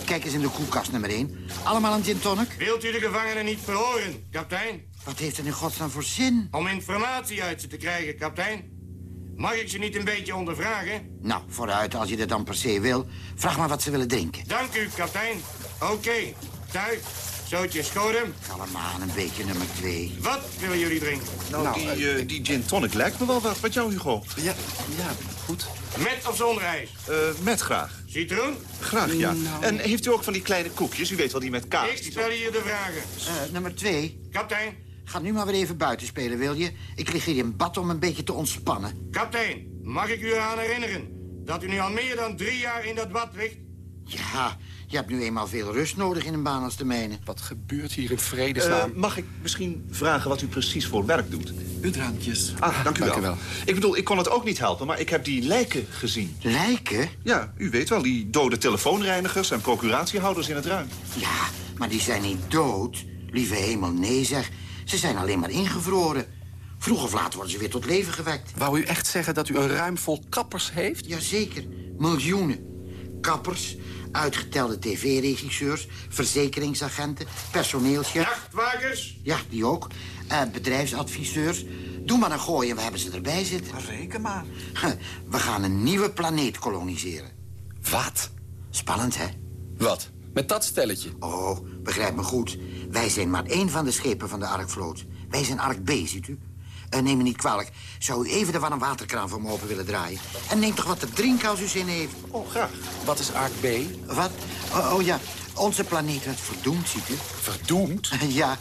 Kijk eens in de koelkast nummer 1. Allemaal een gin tonic? Wilt u de gevangenen niet verhoren, kapitein? Wat heeft het in godsnaam voor zin? Om informatie uit ze te krijgen, kapitein. Mag ik ze niet een beetje ondervragen? Nou, vooruit, als je dat dan per se wil. Vraag maar wat ze willen drinken. Dank u, kapitein. Oké, okay. Thuis. Zootje schoden. Kalm aan, een beetje nummer twee. Wat willen jullie drinken? Nou, nou die, uh, die gin tonic lijkt me wel wat. Wat jou, Hugo? Ja, ja, goed. Met of zonder ijs? Uh, met graag. Citroen? Graag, ja. Nou... En heeft u ook van die kleine koekjes? U weet wel, die met kaas. Ik stel hier de vragen. Uh, nummer twee. Kapitein. Ga nu maar weer even buiten spelen, wil je? Ik lig hier in bad om een beetje te ontspannen. Kapitein, mag ik u eraan herinneren... dat u nu al meer dan drie jaar in dat bad ligt? Ja, je hebt nu eenmaal veel rust nodig in een baan als de mijne. Wat gebeurt hier in vredesnaam? Uh, mag ik misschien vragen wat u precies voor werk doet? Uw drankjes. Ah, dank u, dank wel. u wel. Ik bedoel, ik kon het ook niet helpen, maar ik heb die lijken gezien. Lijken? Ja, u weet wel, die dode telefoonreinigers en procuratiehouders in het ruim. Ja, maar die zijn niet dood. Lieve hemel, nee zeg. Ze zijn alleen maar ingevroren. Vroeg of laat worden ze weer tot leven gewekt. Wou u echt zeggen dat u een ruim vol kappers heeft? Jazeker, miljoenen. Kappers, uitgetelde tv-regisseurs, verzekeringsagenten, personeelschef... Nachtwakers? Ja, die ook. Uh, bedrijfsadviseurs. Doe maar een gooi en we hebben ze erbij zitten. Reken maar. We gaan een nieuwe planeet koloniseren. Wat? Spannend, hè? Wat? Met dat stelletje? Oh, begrijp me goed. Wij zijn maar één van de schepen van de Arkvloot. Wij zijn Ark B, ziet u? Uh, neem me niet kwalijk. Zou u even de warm waterkraan voor me open willen draaien? En neem toch wat te drinken als u zin heeft. Oh, graag. Wat is Ark B? Wat? Oh, oh ja, onze planeet werd verdoemd, ziet u? Verdoemd? ja.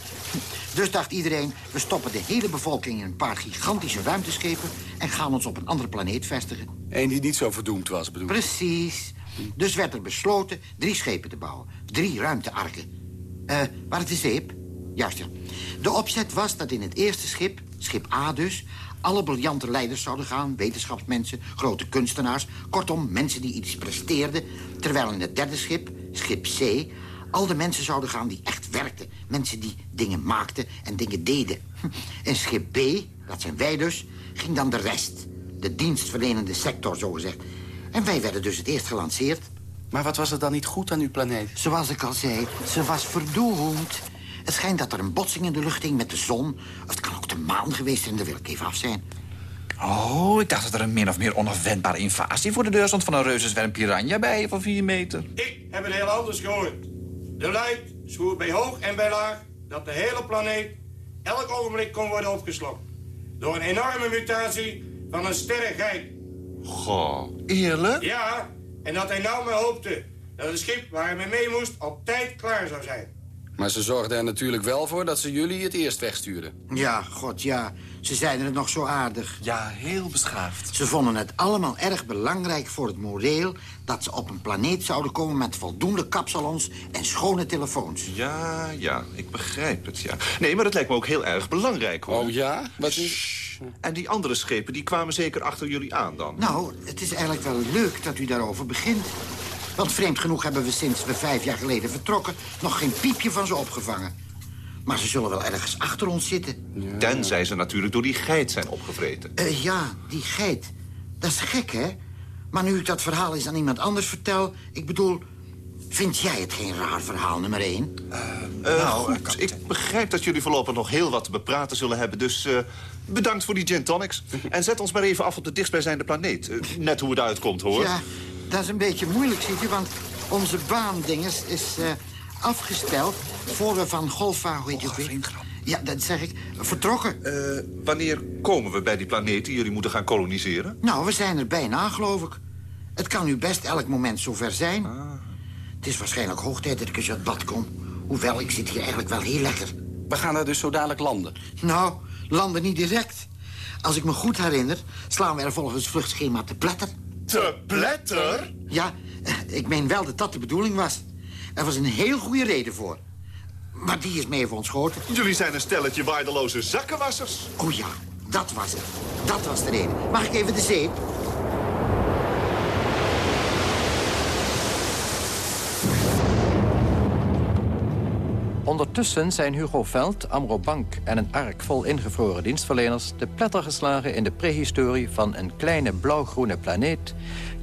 Dus dacht iedereen, we stoppen de hele bevolking in een paar gigantische ruimteschepen... en gaan ons op een andere planeet vestigen. Eén die niet zo verdoemd was, bedoel Precies. Dus werd er besloten drie schepen te bouwen. Drie ruimtearken. Uh, waar het de zeep? Juist, ja. De opzet was dat in het eerste schip, schip A dus... alle briljante leiders zouden gaan, wetenschapsmensen, grote kunstenaars... kortom, mensen die iets presteerden. Terwijl in het derde schip, schip C... al de mensen zouden gaan die echt werkten. Mensen die dingen maakten en dingen deden. En schip B, dat zijn wij dus, ging dan de rest. De dienstverlenende sector, zogezegd. En wij werden dus het eerst gelanceerd. Maar wat was er dan niet goed aan uw planeet? Zoals ik al zei, ze was verdoemd. Het schijnt dat er een botsing in de lucht hing met de zon. Of het kan ook de maan geweest zijn, daar wil ik even af zijn. Oh, ik dacht dat er een min of meer onafwendbare invasie voor de deur stond... van een reuzenzwerm piranha bij je van vier meter. Ik heb het heel anders gehoord. De luid zwoer bij hoog en bij laag... dat de hele planeet elk ogenblik kon worden opgeslokt. Door een enorme mutatie van een sterrengeit. Goh, eerlijk? Ja, en dat hij nou maar hoopte... dat het schip waar hij mee moest op tijd klaar zou zijn. Maar ze zorgden er natuurlijk wel voor dat ze jullie het eerst wegstuurden. Ja, god ja. Ze zeiden het nog zo aardig. Ja, heel beschaafd. Ze vonden het allemaal erg belangrijk voor het moreel... dat ze op een planeet zouden komen met voldoende kapsalons en schone telefoons. Ja, ja, ik begrijp het, ja. Nee, maar dat lijkt me ook heel erg belangrijk, hoor. Oh ja? Wat is... En die andere schepen, die kwamen zeker achter jullie aan dan? Nou, het is eigenlijk wel leuk dat u daarover begint. Want vreemd genoeg hebben we sinds we vijf jaar geleden vertrokken... nog geen piepje van ze opgevangen. Maar ze zullen wel ergens achter ons zitten. Ja. Tenzij ze natuurlijk door die geit zijn opgevreten. Uh, ja, die geit. Dat is gek, hè? Maar nu ik dat verhaal eens aan iemand anders vertel... ik bedoel, Vind jij het geen raar verhaal, nummer één? Eh, goed, ik begrijp dat jullie voorlopig nog heel wat te bepraten zullen hebben. Dus eh, bedankt voor die gin tonics. En zet ons maar even af op de dichtstbijzijnde planeet. Eh, net hoe het uitkomt, hoor. Ja, dat is een beetje moeilijk, ziet u, want onze baandinges is eh, afgesteld... voor we van Golfa, hoe heet je ook weer? Ja, dat zeg ik. Vertrokken. Eh, wanneer komen we bij die planeet die jullie moeten gaan koloniseren? Nou, we zijn er bijna, geloof ik. Het kan nu best elk moment zover zijn. Ah. Het is waarschijnlijk hoog tijd dat ik eens uit bad kom. Hoewel, ik zit hier eigenlijk wel heel lekker. We gaan daar dus zo dadelijk landen. Nou, landen niet direct. Als ik me goed herinner, slaan we er volgens het vluchtschema te pletter. Te pletter? Ja, ik meen wel dat dat de bedoeling was. Er was een heel goede reden voor. Maar die is mee voor ons schoten. Jullie zijn een stelletje waardeloze zakkenwassers. Oh ja, dat was het. Dat was de reden. Mag ik even de zeep? Ondertussen zijn Hugo Veld, Amro Bank en een ark vol ingevroren dienstverleners... de pletter geslagen in de prehistorie van een kleine blauw-groene planeet...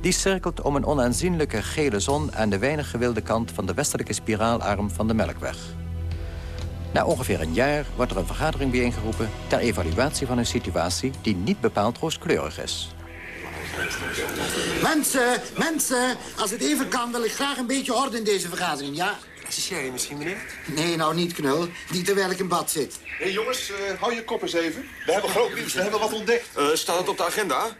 die cirkelt om een onaanzienlijke gele zon... aan de weinig gewilde kant van de westelijke spiraalarm van de Melkweg. Na ongeveer een jaar wordt er een vergadering bijeengeroepen... ter evaluatie van een situatie die niet bepaald rooskleurig is. Mensen, mensen, als het even kan, wil ik graag een beetje orde in deze vergadering, ja? Je misschien, meneer? Nee, nou niet, knul. Niet terwijl ik in bad zit. Hé hey, jongens, eh, hou je kop eens even. We hebben groot nieuws, we hebben wat ontdekt. Eh, staat het op de agenda?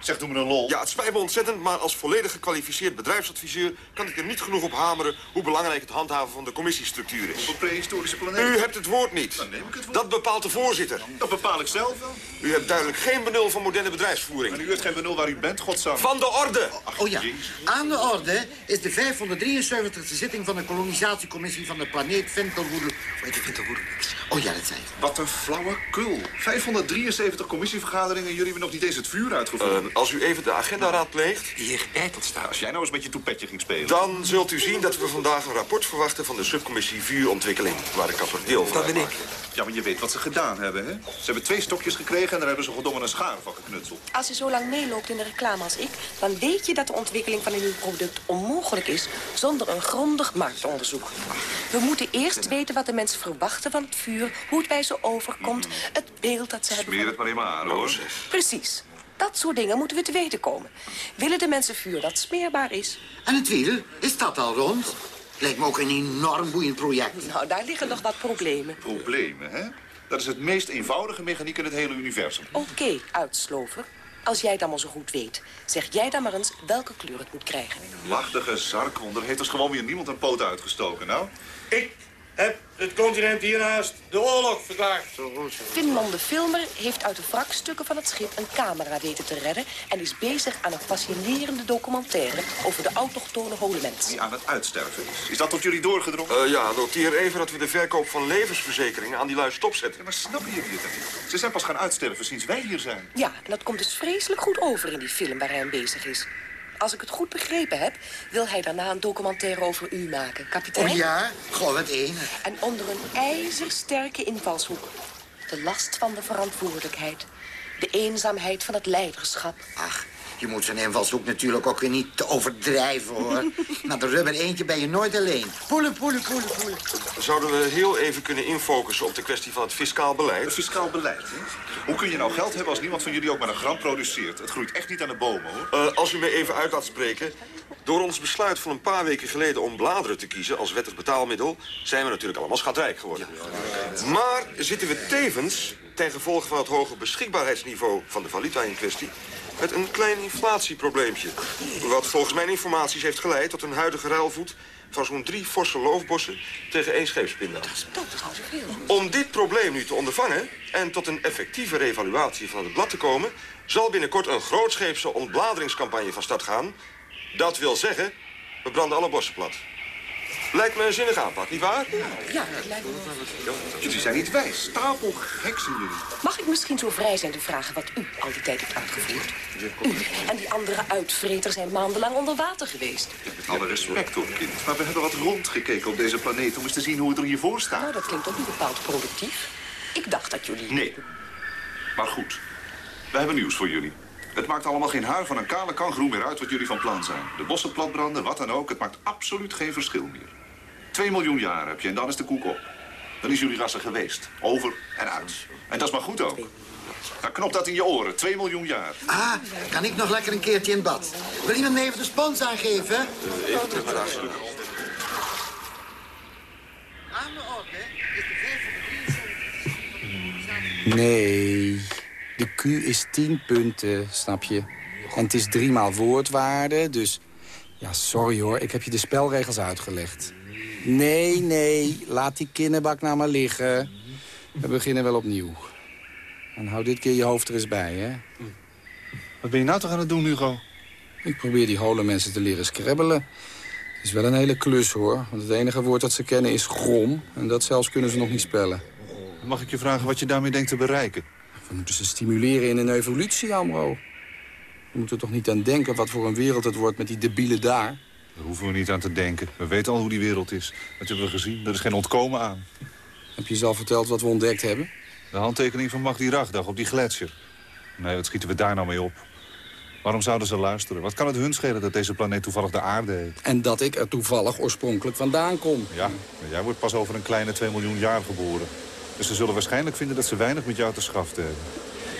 Zeg, doe me een lol. Ja, het spijt me ontzettend, maar als volledig gekwalificeerd bedrijfsadviseur... kan ik er niet genoeg op hameren hoe belangrijk het handhaven van de commissiestructuur is. Op een prehistorische planeet. U hebt het woord niet. Dan neem ik het woord. Dat bepaalt de voorzitter. Dat bepaal ik zelf wel. U hebt duidelijk geen benul van moderne bedrijfsvoering. En u heeft geen benul waar u bent, godsam. Van de orde! Oh ja, aan de orde is de 573e zitting van de kolonisatiecommissie van de planeet Ventelwoede. Hoe heet die Ventelwoede? Oh ja, dat zei ik. Wat een flauwekul. 573 commissievergaderingen en jullie hebben nog niet eens het vuur uitgevoerd. Uh, als u even de agenda raadpleegt... Die hier staat. Als jij nou eens met je toepetje ging spelen. Dan zult u zien dat we vandaag een rapport verwachten... van de subcommissie Vuurontwikkeling, waar ik rapporteur deel van Dat ben ik. Ja, maar je weet wat ze gedaan hebben, hè? Ze hebben twee stokjes gekregen en daar hebben ze goddomme een schaar van geknutseld. Als je zo lang meeloopt in de reclame als ik... dan weet je dat de ontwikkeling van een nieuw product onmogelijk is... zonder een grondig marktonderzoek. We moeten eerst weten wat de mensen verwachten van het vuur... hoe het bij ze overkomt, het beeld dat ze hebben... Smeer het maar in aan, hoor. Precies. Dat soort dingen moeten we te weten komen. Willen de mensen vuur dat smeerbaar is? En het wiel, is dat al rond? Lijkt me ook een enorm boeiend project. Nou, daar liggen nog wat problemen. Problemen, hè? Dat is het meest eenvoudige mechaniek in het hele universum. Oké, uitslover. Als jij het allemaal zo goed weet, zeg jij dan maar eens welke kleur het moet krijgen. Lachtige Zarkon, er heeft dus gewoon weer niemand een poot uitgestoken, nou. Ik heb het continent hiernaast de oorlog verklaard. Finland de Filmer heeft uit de wrakstukken van het schip een camera weten te redden... en is bezig aan een fascinerende documentaire over de autochtone Holemens. Die aan het uitsterven is. Is dat tot jullie doorgedrongen? Uh, ja, noteer even dat we de verkoop van levensverzekeringen aan die lui stopzetten. Ja, maar snappen jullie het dan niet? Ze zijn pas gaan uitsterven sinds wij hier zijn. Ja, en dat komt dus vreselijk goed over in die film waar hij aan bezig is. Als ik het goed begrepen heb, wil hij daarna een documentaire over u maken, kapitein. Oh ja? Goh, wat één. En onder een ijzersterke invalshoek. De last van de verantwoordelijkheid. De eenzaamheid van het leiderschap. Ach, je moet zijn invalshoek natuurlijk ook weer niet te overdrijven, hoor. Na de rubber eentje ben je nooit alleen. Poelen, poelen, poelen, poelen. Zouden we heel even kunnen infocussen op de kwestie van het fiscaal beleid? Het fiscaal beleid, hè? Hoe kun je nou geld hebben als niemand van jullie ook maar een gram produceert? Het groeit echt niet aan de bomen, hoor. Uh, als u me even uit laat spreken. Door ons besluit van een paar weken geleden om bladeren te kiezen als wettig betaalmiddel... zijn we natuurlijk allemaal schatrijk geworden. Maar zitten we tevens, ten gevolge van het hoge beschikbaarheidsniveau van de valuta in kwestie met een klein inflatieprobleempje. Wat volgens mijn informaties heeft geleid tot een huidige ruilvoet van zo'n drie forse loofbossen tegen één scheepspindel. Dat is zoveel. Om dit probleem nu te ondervangen en tot een effectieve revaluatie van het blad te komen... zal binnenkort een grootscheepse ontbladeringscampagne van start gaan. Dat wil zeggen, we branden alle bossen plat. Lijkt me een zinnig aanpak, nietwaar? Ja, dat lijkt me wel. Jullie zijn niet wijs. Stapel gek zijn jullie. Mag ik misschien zo vrij zijn te vragen wat u al die tijd hebt uitgevoerd? U en die andere uitvreter zijn maandenlang onder water geweest. Met alle respect, hoor, kind. Maar we hebben wat rondgekeken op deze planeet... om eens te zien hoe het er hiervoor staat. Nou, dat klinkt ook niet bepaald productief. Ik dacht dat jullie... Nee. Maar goed. We hebben nieuws voor jullie. Het maakt allemaal geen haar van een kale kangroe meer uit wat jullie van plan zijn. De bossen platbranden, wat dan ook, het maakt absoluut geen verschil meer. Twee miljoen jaar heb je en dan is de koek op. Dan is jullie rassen geweest. Over en uit. En dat is maar goed ook. Nou, knop dat in je oren. Twee miljoen jaar. Ah, kan ik nog lekker een keertje in bad? Wil iemand me even de spons aangeven? even terug naar de de Nee, de Q is 10 punten, snap je? En het is driemaal woordwaarde, dus... Ja, sorry hoor, ik heb je de spelregels uitgelegd. Nee, nee, laat die kinderbak nou maar liggen. We beginnen wel opnieuw. En hou dit keer je hoofd er eens bij, hè? Wat ben je nou toch aan het doen, Hugo? Ik probeer die hole mensen te leren scrabbelen. Het is wel een hele klus, hoor. Want het enige woord dat ze kennen is grom. En dat zelfs kunnen ze nog niet spellen. Mag ik je vragen wat je daarmee denkt te bereiken? We moeten ze stimuleren in een evolutie, Amro. We moeten toch niet aan denken wat voor een wereld het wordt met die debielen daar. Daar hoeven we niet aan te denken. We weten al hoe die wereld is. Dat hebben we gezien. Er is geen ontkomen aan. Heb je zelf verteld wat we ontdekt hebben? De handtekening van Magdi Ragdag op die gletsjer. Nee, wat schieten we daar nou mee op? Waarom zouden ze luisteren? Wat kan het hun schelen dat deze planeet toevallig de aarde heet? En dat ik er toevallig oorspronkelijk vandaan kom. Ja, maar jij wordt pas over een kleine 2 miljoen jaar geboren. Dus ze zullen waarschijnlijk vinden dat ze weinig met jou te schaften hebben.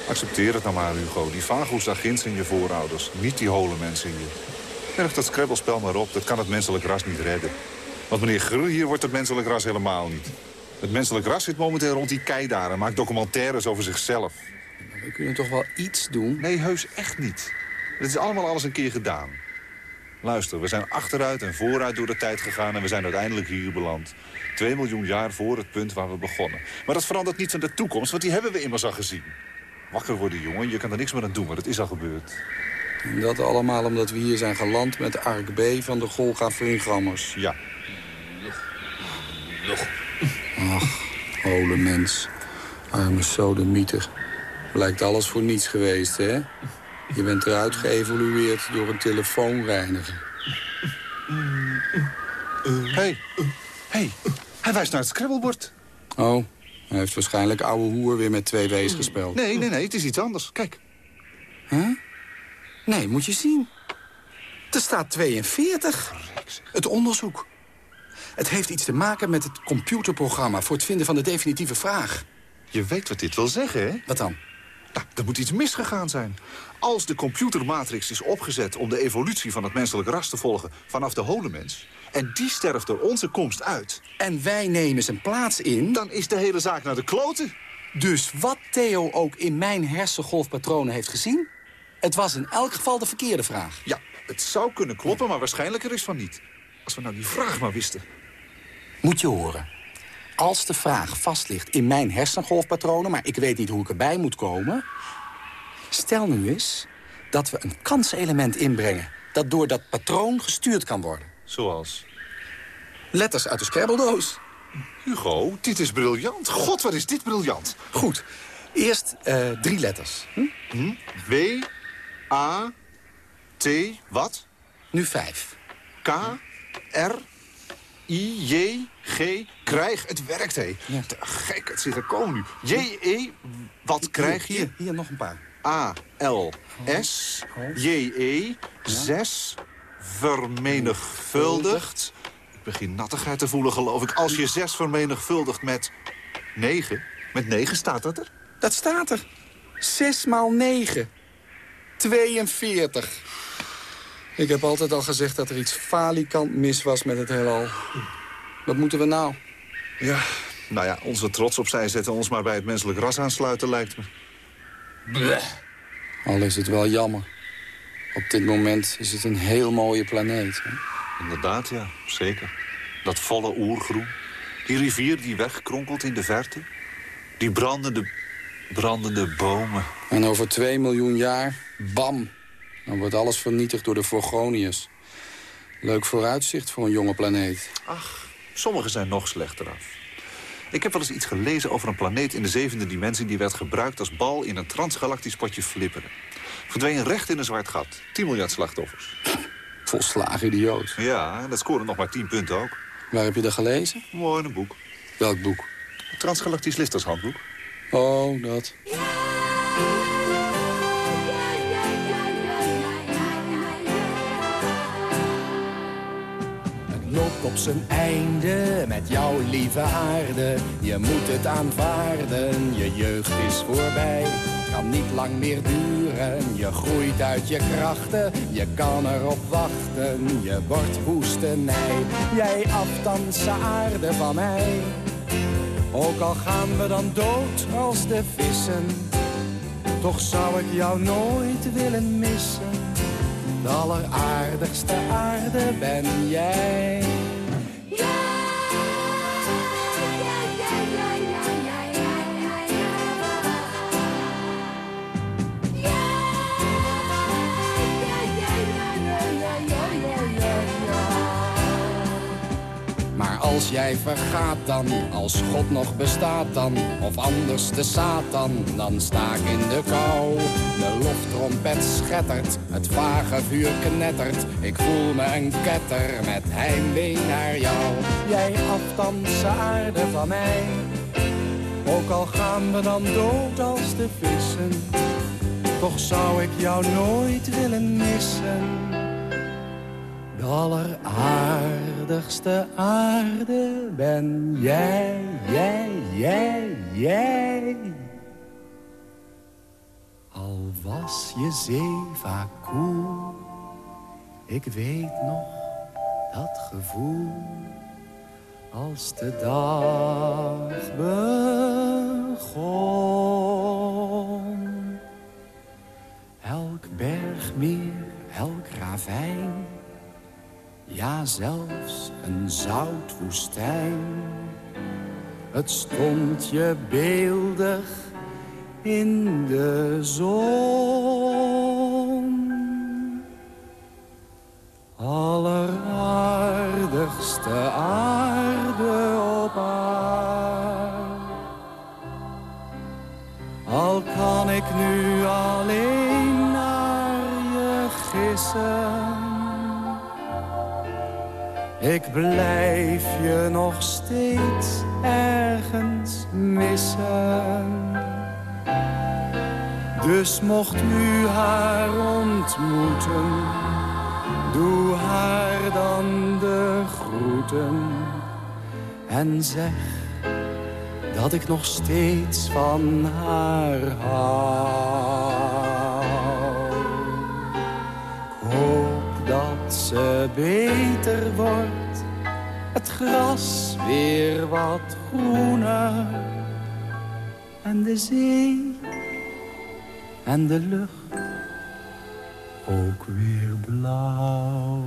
Accepteer het nou maar, Hugo. Die vagoes daar ginds in je voorouders. Niet die hole mensen hier. Berg dat scrabbelspel maar op. Dat kan het menselijk ras niet redden. Want meneer Grul hier wordt het menselijk ras helemaal niet. Het menselijk ras zit momenteel rond die kei daar... en maakt documentaires over zichzelf. We kunnen toch wel iets doen? Nee, heus echt niet. Het is allemaal alles een keer gedaan. Luister, we zijn achteruit en vooruit door de tijd gegaan... en we zijn uiteindelijk hier beland. Twee miljoen jaar voor het punt waar we begonnen. Maar dat verandert niet van de toekomst, want die hebben we immers al gezien. Wakker worden, jongen. Je kan er niks meer aan doen, maar het is al gebeurd. En dat allemaal omdat we hier zijn geland met Ark B van de Golga Fungrammers. Ja. Nog. Ach, hole mens. Arme sodemieter. Blijkt alles voor niets geweest, hè? Je bent eruit geëvolueerd door een telefoonreiniger. Hé, hey. hey. hij wijst naar het scrabblebord. Oh, hij heeft waarschijnlijk ouwe hoer weer met twee W's gespeeld. Nee, nee, nee, het is iets anders. Kijk. Huh? Nee, moet je zien. Er staat 42. Het onderzoek. Het heeft iets te maken met het computerprogramma... voor het vinden van de definitieve vraag. Je weet wat dit wil zeggen, hè? Wat dan? Nou, er moet iets misgegaan zijn. Als de computermatrix is opgezet om de evolutie van het menselijk ras te volgen... vanaf de holemens, en die sterft door onze komst uit... En wij nemen zijn plaats in... dan is de hele zaak naar de kloten. Dus wat Theo ook in mijn hersengolfpatronen heeft gezien... het was in elk geval de verkeerde vraag. Ja, het zou kunnen kloppen, maar waarschijnlijker is van niet. Als we nou die vraag maar wisten. Moet je horen. Als de vraag vast ligt in mijn hersengolfpatronen... maar ik weet niet hoe ik erbij moet komen... stel nu eens dat we een kanselement inbrengen... dat door dat patroon gestuurd kan worden. Zoals? Letters uit de Scrabbledoos. Hugo, dit is briljant. God, wat is dit briljant. Goed. Eerst eh, drie letters. Hm? Hm? W, A, T, wat? Nu vijf. K, R, I, J, G, krijg. Het werkt, hé. Ja. Te Gek, het zit er komen nu. J, E, wat krijg je? Hier, hier nog een paar. A, L, S, J, E, 6, vermenigvuldigd. Ik begin nattigheid te voelen, geloof ik. Als je 6 vermenigvuldigt met 9, met 9 staat dat er? Dat staat er. 6 maal 9. 42. Ik heb altijd al gezegd dat er iets falikant mis was met het heelal. Wat moeten we nou? Ja, nou ja, onze trots opzij zetten ons maar bij het menselijk ras aansluiten, lijkt me. Bleh. Al is het wel jammer. Op dit moment is het een heel mooie planeet. Hè? Inderdaad, ja, zeker. Dat volle oergroen. Die rivier die wegkronkelt in de verte. Die brandende, brandende bomen. En over 2 miljoen jaar, bam, dan wordt alles vernietigd door de Vorgoniërs. Leuk vooruitzicht voor een jonge planeet. Ach, sommigen zijn nog slechter af. Ik heb wel eens iets gelezen over een planeet in de zevende dimensie... die werd gebruikt als bal in een transgalactisch potje flipperen. Verdween recht in een zwart gat. 10 miljard slachtoffers. Volslagen idioot. Ja, en dat scoorde nog maar 10 punten ook. Waar heb je dat gelezen? Mooi in een boek. Welk boek? Het Transgalactisch Liftershandboek. Oh, dat. Op zijn einde met jouw lieve aarde. Je moet het aanvaarden, je jeugd is voorbij. Kan niet lang meer duren, je groeit uit je krachten. Je kan erop wachten, je wordt woestenij. Jij afdansen aarde van mij. Ook al gaan we dan dood als de vissen. Toch zou ik jou nooit willen missen. De alleraardigste aarde ben jij. Maar als jij vergaat dan, als God nog bestaat dan, of anders de Satan, dan sta ik in de kou. De loftrompet schettert, het vage vuur knettert, ik voel me een ketter met heimwee naar jou. Jij afdanse aarde van mij, ook al gaan we dan dood als de vissen, toch zou ik jou nooit willen missen. De alleraardigste aarde ben jij, jij, jij, jij. Al was je zee koel, ik weet nog dat gevoel. Als de dag begon. Elk bergmeer, elk ravijn ja zelfs een zoutwoestijn. Het stond je beeldig in de zon. Alleraardigste aarde op aarde. Al kan ik nu alleen naar je gissen. Ik blijf je nog steeds ergens missen. Dus mocht u haar ontmoeten, doe haar dan de groeten. En zeg dat ik nog steeds van haar hou. Ze beter wordt, het gras weer wat groener. En de zee en de lucht ook weer blauw.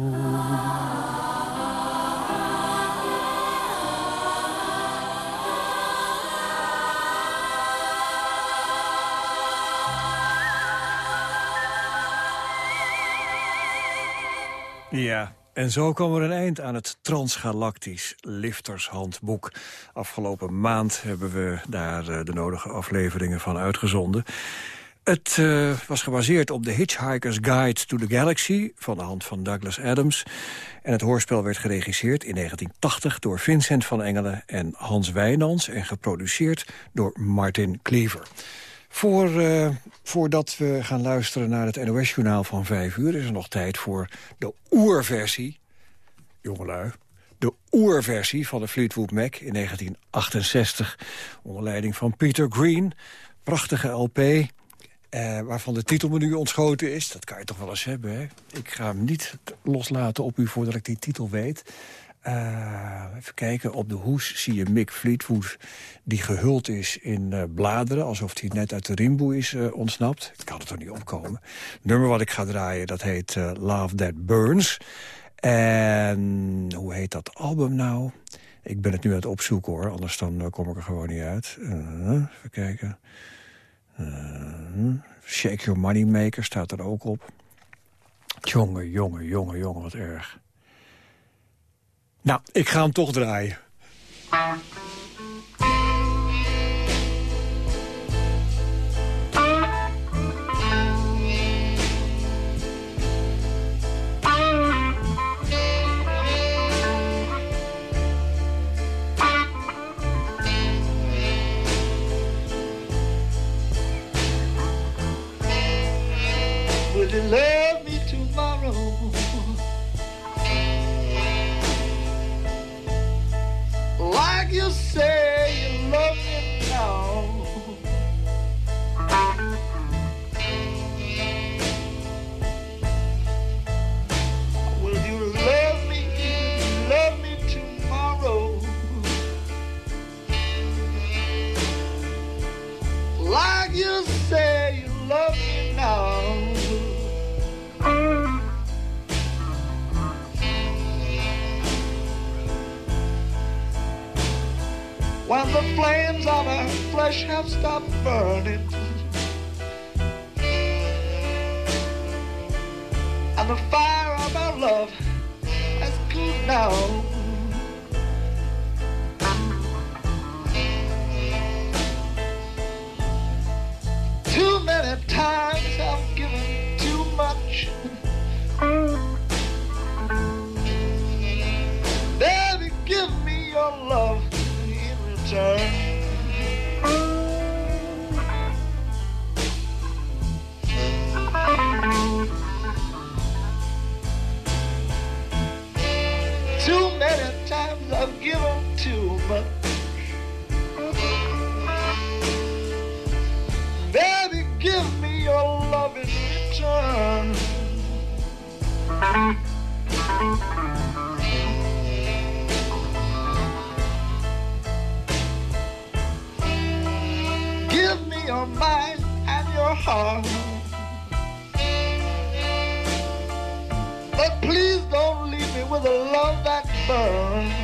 Ja, en zo kwam er een eind aan het Transgalactisch Liftershandboek. Afgelopen maand hebben we daar eh, de nodige afleveringen van uitgezonden. Het uh, was gebaseerd op The Hitchhiker's Guide to the Galaxy... van de hand van Douglas Adams. En het hoorspel werd geregisseerd in 1980 door Vincent van Engelen en Hans Wijnands... en geproduceerd door Martin Cleaver. Voor, uh, voordat we gaan luisteren naar het NOS-journaal van vijf uur... is er nog tijd voor de oerversie, jongelui... de oerversie van de Fleetwood Mac in 1968... onder leiding van Peter Green. Prachtige LP, eh, waarvan de titelmenu ontschoten is. Dat kan je toch wel eens hebben, hè? Ik ga hem niet loslaten op u voordat ik die titel weet... Uh, even kijken, op de hoes zie je Mick Fleetwood... die gehuld is in uh, bladeren, alsof hij net uit de rimboe is uh, ontsnapt. Ik kan het er niet opkomen. Nummer wat ik ga draaien, dat heet Love That Burns. En hoe heet dat album nou? Ik ben het nu aan het opzoeken, hoor. Anders dan kom ik er gewoon niet uit. even kijken. Shake Your Moneymaker staat er ook op. Jongen, jongen, jongen, jongen, wat erg. Nou, ik ga hem toch draaien. Have stopped your mind and your heart. But please don't leave me with a love that burns.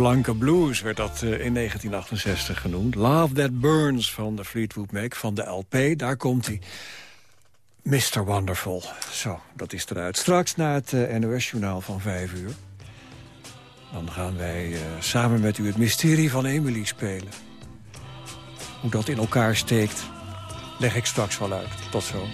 Blanke Blues werd dat eh, in 1968 genoemd. Love That Burns van de Fleetwood Mac, van de LP. Daar komt hij. Mr. Wonderful. Zo, dat is eruit. Straks na het eh, NOS-journaal van 5 uur. Dan gaan wij eh, samen met u het mysterie van Emily spelen. Hoe dat in elkaar steekt, leg ik straks wel uit. Tot zo.